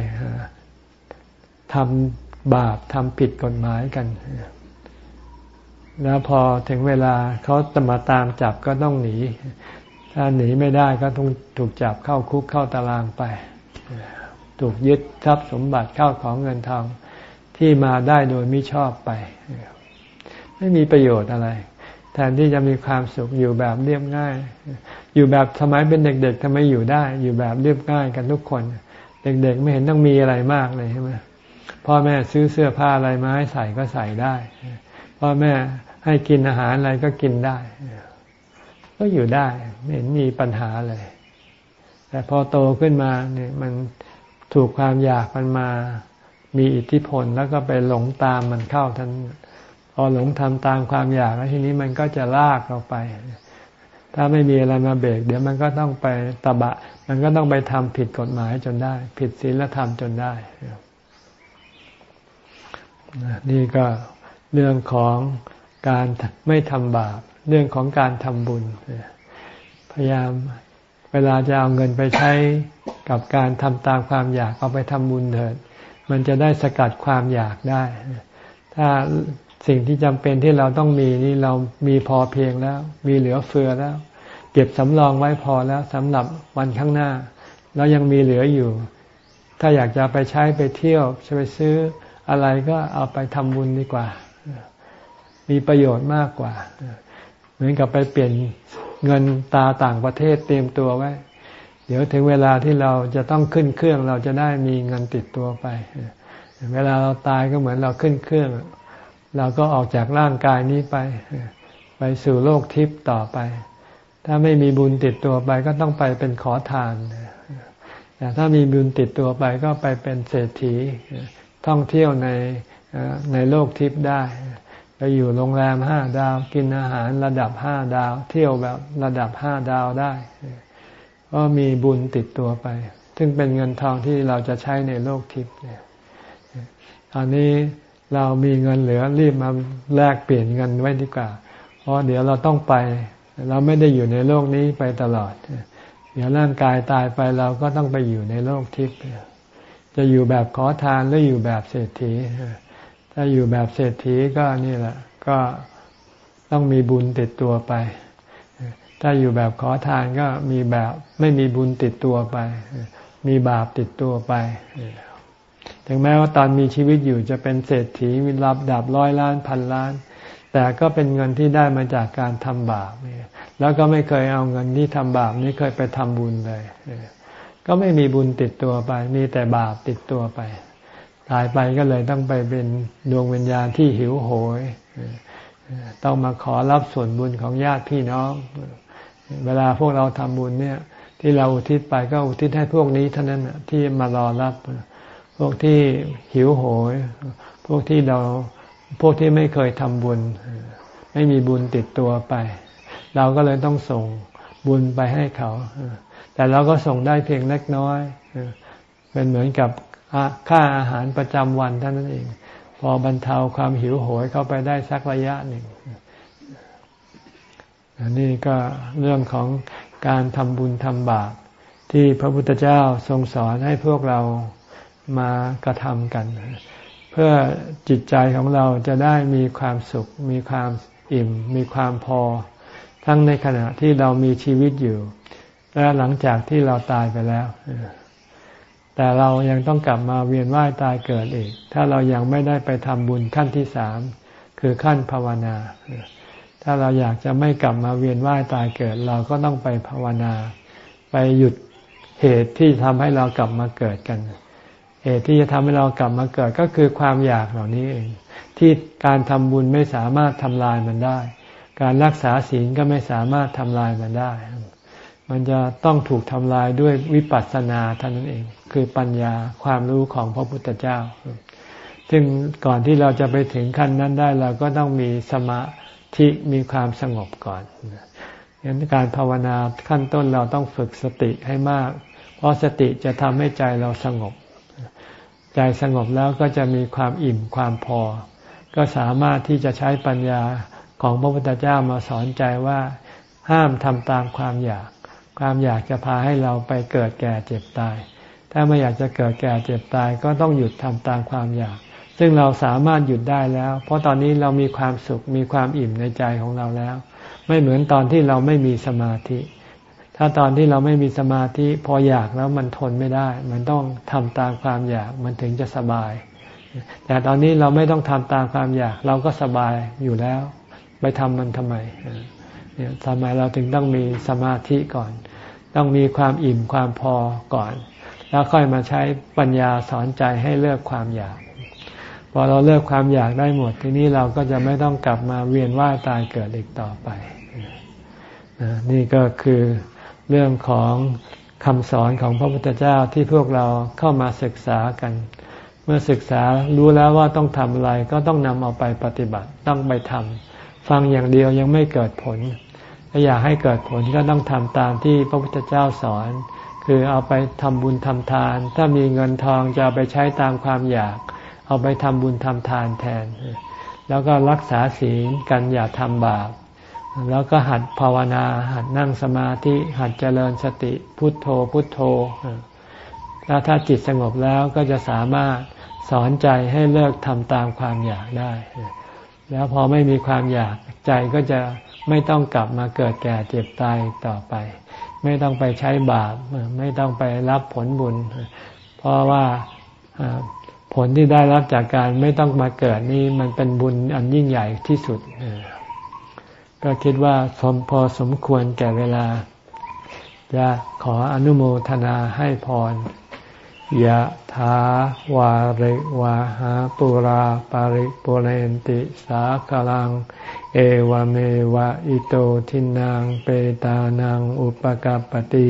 ทำบาปทำผิดกฎหมายกัน แล้วพอถึงเวลาเขาจะมาตามจับก็ต้องหนี ถ้าหนีไม่ได้ก็ต้องถูกจับเข้าคุกเข้าตารางไป ถูกยึดทรัพย์สมบัติเข้าของเงินทอง ที่มาได้โดยไม่ชอบไป ไม่มีประโยชน์อะไร แทนที่จะมีความสุขอยู่แบบเรียบง่าย อยู่แบบสมัยเป็นเด็กๆทำไมอยู่ได้ อยู่แบบเรียบง่ายกันทุกคน เด็กๆไม่เห็นต้องมีอะไรมากเลยใช่ไหมพ่อแม่ซื้อเสื้อผ้าอะไรมาให้ใส่ก็ใส่ได้พ่อแม่ให้กินอาหารอะไรก็กินได้ ก็อยู่ได้ ไม่เห็นมีปัญหาเลย แต่พอโตขึ้นมาเนี่ยมันถูกความอยากมันมา มีอิทธิพลแล้วก็ไปหลงตามมันเข้าทันพอหลงทำตามความอยากแล้วทีนี้มันก็จะลากเราไป ถ้าไม่มีอะไรมาเบรกเดี๋ยวมันก็ต้องไปตะบะ มันก็ต้องไปทำผิดกฎหมายจนได้ ผิดศีลธรรมจนได้นี่ก็เรื่องของการไม่ทำบาป เรื่องของการทำบุญ พยายามเวลาจะเอาเงินไปใช้กับการทำตามความอยากเอาไปทำบุญเถิด มันจะได้สกัดความอยากได้ ถ้าสิ่งที่จำเป็นที่เราต้องมีนี่เรามีพอเพียงแล้ว มีเหลือเฟือแล้ว เก็บสำรองไว้พอแล้วสำหรับวันข้างหน้า แล้วยังมีเหลืออยู่ ถ้าอยากจะไปใช้ไปเที่ยวจะไปซื้ออะไรก็เอาไปทำบุญดีกว่า มีประโยชน์มากกว่า เหมือนกับไปเปลี่ยนเงินตาต่างประเทศเตรียมตัวไว้ เดี๋ยวถึงเวลาที่เราจะต้องขึ้นเครื่องเราจะได้มีเงินติดตัวไป เวลาเราตายก็เหมือนเราขึ้นเครื่อง เราก็ออกจากร่างกายนี้ไป ไปสู่โลกทิพย์ต่อไป ถ้าไม่มีบุญติดตัวไปก็ต้องไปเป็นขอทาน แต่ถ้ามีบุญติดตัวไปก็ไปเป็นเศรษฐีท่องเที่ยวในในโลกทิพย์ได้ไปอยู่โรงแรมห้าดาว กินอาหารระดับห้าดาว เที่ยวแบบระดับห้าดาวได้ ก็มีบุญติดตัวไป ซึ่งเป็นเงินทองที่เราจะใช้ในโลกทิพย์เนี่ยตอนนี้เรามีเงินเหลือรีบมาแลกเปลี่ยนเงินไว้ดีกว่า เพราะเดี๋ยวเราต้องไป เราไม่ได้อยู่ในโลกนี้ไปตลอด เดี๋ยวร่างกายตายไปเราก็ต้องไปอยู่ในโลกทิพย์จะอยู่แบบขอทานหรืออยู่แบบเศรษฐี ถ้าอยู่แบบเศรษฐีก็นี่แหละ ก็ต้องมีบุญติดตัวไป ถ้าอยู่แบบขอทานก็มีแบบไม่มีบุญติดตัวไป มีบาปติดตัวไป ถึงแม้ว่าตอนมีชีวิตอยู่จะเป็นเศรษฐีมีรับดับร้อยล้านพันล้าน แต่ก็เป็นเงินที่ได้มาจากการทำบาปแล้วก็ไม่เคยเอาเงินที่ทำบาปนี้เคยไปทำบุญเลย ก็ไม่มีบุญติดตัวไป มีแต่บาปติดตัวไป ตายไปก็เลยต้องไปเป็นดวงวิญญาณที่หิวโหยต้องมาขอรับส่วนบุญของญาติพี่น้อง เวลาพวกเราทำบุญเนี่ย ที่เราอุทิศไปก็อุทิศให้พวกนี้เท่านั้นที่มารอรับ พวกที่หิวโหย พวกที่เราพวกที่ไม่เคยทำบุญ ไม่มีบุญติดตัวไป เราก็เลยต้องส่งบุญไปให้เขา แต่เราก็ส่งได้เพียงเล็กน้อย เป็นเหมือนกับค่าอาหารประจำวันเท่านั้นเอง พอบรรเทาความหิวโหยเข้าไปได้สักระยะหนึ่ง อันนี้ก็เรื่องของการทำบุญทำบาปที่พระพุทธเจ้าทรงสอนให้พวกเรามากระทำกัน เพื่อจิตใจของเราจะได้มีความสุข มีความอิ่ม มีความพอ ทั้งในขณะที่เรามีชีวิตอยู่ และหลังจากที่เราตายไปแล้ว แต่เรายังต้องกลับมาเวียนว่ายตายเกิดอีก ถ้าเรายังไม่ได้ไปทำบุญขั้นที่สามคือขั้นภาวนา ถ้าเราอยากจะไม่กลับมาเวียนว่ายตายเกิด เราก็ต้องไปภาวนา ไปหยุดเหตุที่ทำให้เรากลับมาเกิดกัน เหตุที่จะทำให้เรากลับมาเกิดก็คือความอยากเหล่านี้เอง ที่การทำบุญไม่สามารถทำลายมันได้ การรักษาศีลก็ไม่สามารถทำลายมันได้ มันจะต้องถูกทำลายด้วยวิปัสสนาเท่านั้นเอง คือปัญญาความรู้ของพระพุทธเจ้า ซึ่งก่อนที่เราจะไปถึงขั้นนั้นได้เราก็ต้องมีสมา ธิมีความสงบก่อนงั้นการภาวนาขั้นต้นเราต้องฝึกสติให้มาก เพราะสติจะทำให้ใจเราสงบ ใจสงบแล้วก็จะมีความอิ่มความพอ ก็สามารถที่จะใช้ปัญญาของพระพุทธเจ้ามาสอนใจว่าห้ามทำตามความอยาก ความอยากจะพาให้เราไปเกิดแก่เจ็บตาย ถ้าไม่อยากจะเกิดแก่เจ็บตายก็ต้องหยุดทำตามความอยาก ซึ่งเราสามารถหยุดได้แล้ว เพราะตอนนี้เรามีความสุขมีความอิ่มในใจของเราแล้ว ไม่เหมือนตอนที่เราไม่มีสมาธิ ถ้าตอนที่เราไม่มีสมาธิ พออยากแล้วมันทนไม่ได้ มันต้องทำตามความอยากมันถึงจะสบาย แต่ตอนนี้เราไม่ต้องทำตามความอยาก เราก็สบายอยู่แล้ว ไปทำมันทำไมเนี่ยทำไมเราถึงต้องมีสมาธิก่อน ต้องมีความอิ่มความพอก่อน แล้วค่อยมาใช้ปัญญาสอนใจให้เลิกความอยาก พอเราเลิกความอยากได้หมด ทีนี้เราก็จะไม่ต้องกลับมาเวียนว่ายตายเกิดอีกต่อไป นี่ก็คือเรื่องของคำสอนของพระพุทธเจ้าที่พวกเราเข้ามาศึกษากัน เมื่อศึกษารู้แล้วว่าต้องทำอะไรก็ต้องนำเอาไปปฏิบัติ ต้องไปทำฟังอย่างเดียวยังไม่เกิดผล ถ้าอยากให้เกิดผลก็ต้องทำตามที่พระพุทธเจ้าสอน คือเอาไปทำบุญทำทาน ถ้ามีเงินทองจะไปใช้ตามความอยาก เอาไปทำบุญทำทานแทน แล้วก็รักษาศีลกันอย่าทำบาป แล้วก็หัดภาวนา หัดนั่งสมาธิ หัดเจริญสติพุทโธพุทโธ แล้วถ้าจิตสงบแล้วก็จะสามารถสอนใจให้เลิกทำตามความอยากได้ แล้วพอไม่มีความอยากใจก็จะไม่ต้องกลับมาเกิดแก่เจ็บตายต่อไป ไม่ต้องไปใช้บาป ไม่ต้องไปรับผลบุญ เพราะว่า ผลที่ได้รับจากการไม่ต้องมาเกิดนี่มันเป็นบุญอันยิ่งใหญ่ที่สุด ก็คิดว่าสมพอสมควรแก่เวลา จะขออนุโมทนาให้พรยะถาวาริวาหาปุราปาริปุเรนติสากลัง เอวเมวะอิโตทินังเปตานังอุปกัปติ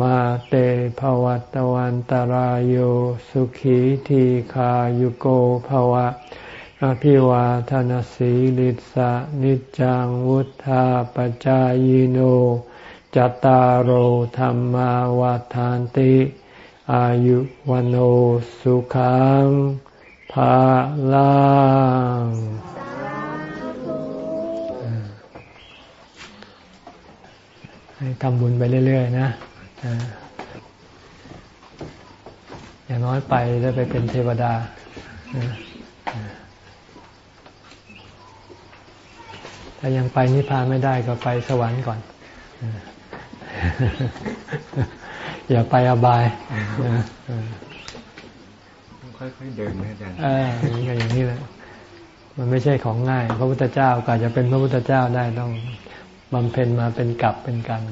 มาเตภวัตวันตารโยสุขีทีขายุโกภวะ อภิวาทนสีลิสะนิจังวุธาปจายโนจตารโหธรรมาวาทานติ อายุวันโอสุขังภาลังให้ทำบุญไปเรื่อย ๆ นะ อย่างน้อยไปได้ไปเป็นเทวดา ถ้ายังไปนิพพานไม่ได้ก็ไปสวรรค์ก่อน อย่าไปอบายค่อยๆเดินนะอาจารย์อ่าอย่างนี้แหละมันไม่ใช่ของง่าย พระพุทธเจ้าก็จะเป็นพระพุทธเจ้าได้ต้องบำเพ็ญมาเป็นกลับเป็นกัน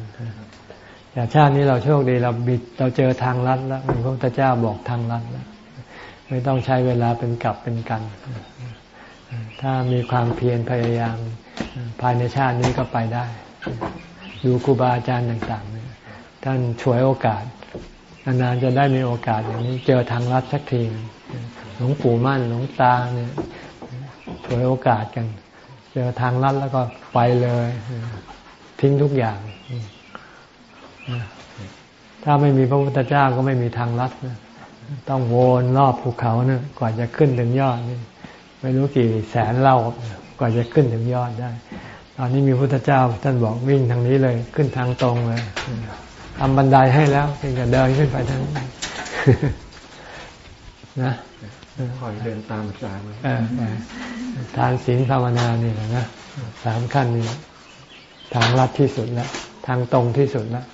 อย่างชาตินี้เราโชคดีเราบิดเราเจอทางลัดแล้วพระพุทธเจ้าบอกทางลัดแล้วไม่ต้องใช้เวลาเป็นกลับเป็นกัน ถ้ามีความเพียรพยายามภายในชาตินี้ก็ไปได้ ดูครูบาอาจารย์ต่างๆท่านช่วยโอกาสนานๆจะได้มีโอกาสอย่างนี้เจอทางลัดสักทีหลวงปู่มั่นหลวงตาเนี่ยถวยโอกาสกัน เจอทางลัดแล้วก็ไปเลย ทิ้งทุกอย่าง ถ้าไม่มีพระพุทธเจ้าก็ไม่มีทางลัดนะต้องวนรอบภูเขานะกว่าจะขึ้นถึงยอดนี่ไม่รู้กี่แสนเล่ากว่าจะขึ้นถึงยอดได้ ตอนนี้มีพระพุทธเจ้าท่านบอกวิ่งทางนี้เลยขึ้นทางตรงเลยทำบันไดให้แล้วเพียงแต่เดินขึ้นไปทั้งนั้นนะคอยเดินตามอาจารย์ทานศีลภาวนานี่นะสามขั้นนี้ทางลัดที่สุดแล้วทางตรงที่สุดแล้ว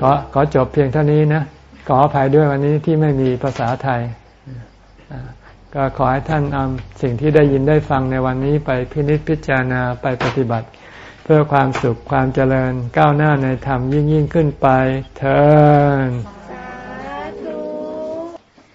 ขอขอจบเพียงเท่านี้นะ ขออภัยด้วยวันนี้ที่ไม่มีภาษาไทย ก็ขอให้ท่านนำสิ่งที่ได้ยินได้ฟังในวันนี้ไปพินิจพิจารณาไปปฏิบัติ เพื่อความสุขความเจริญก้าวหน้าในธรรมยิ่งยิ่งขึ้นไปเถิด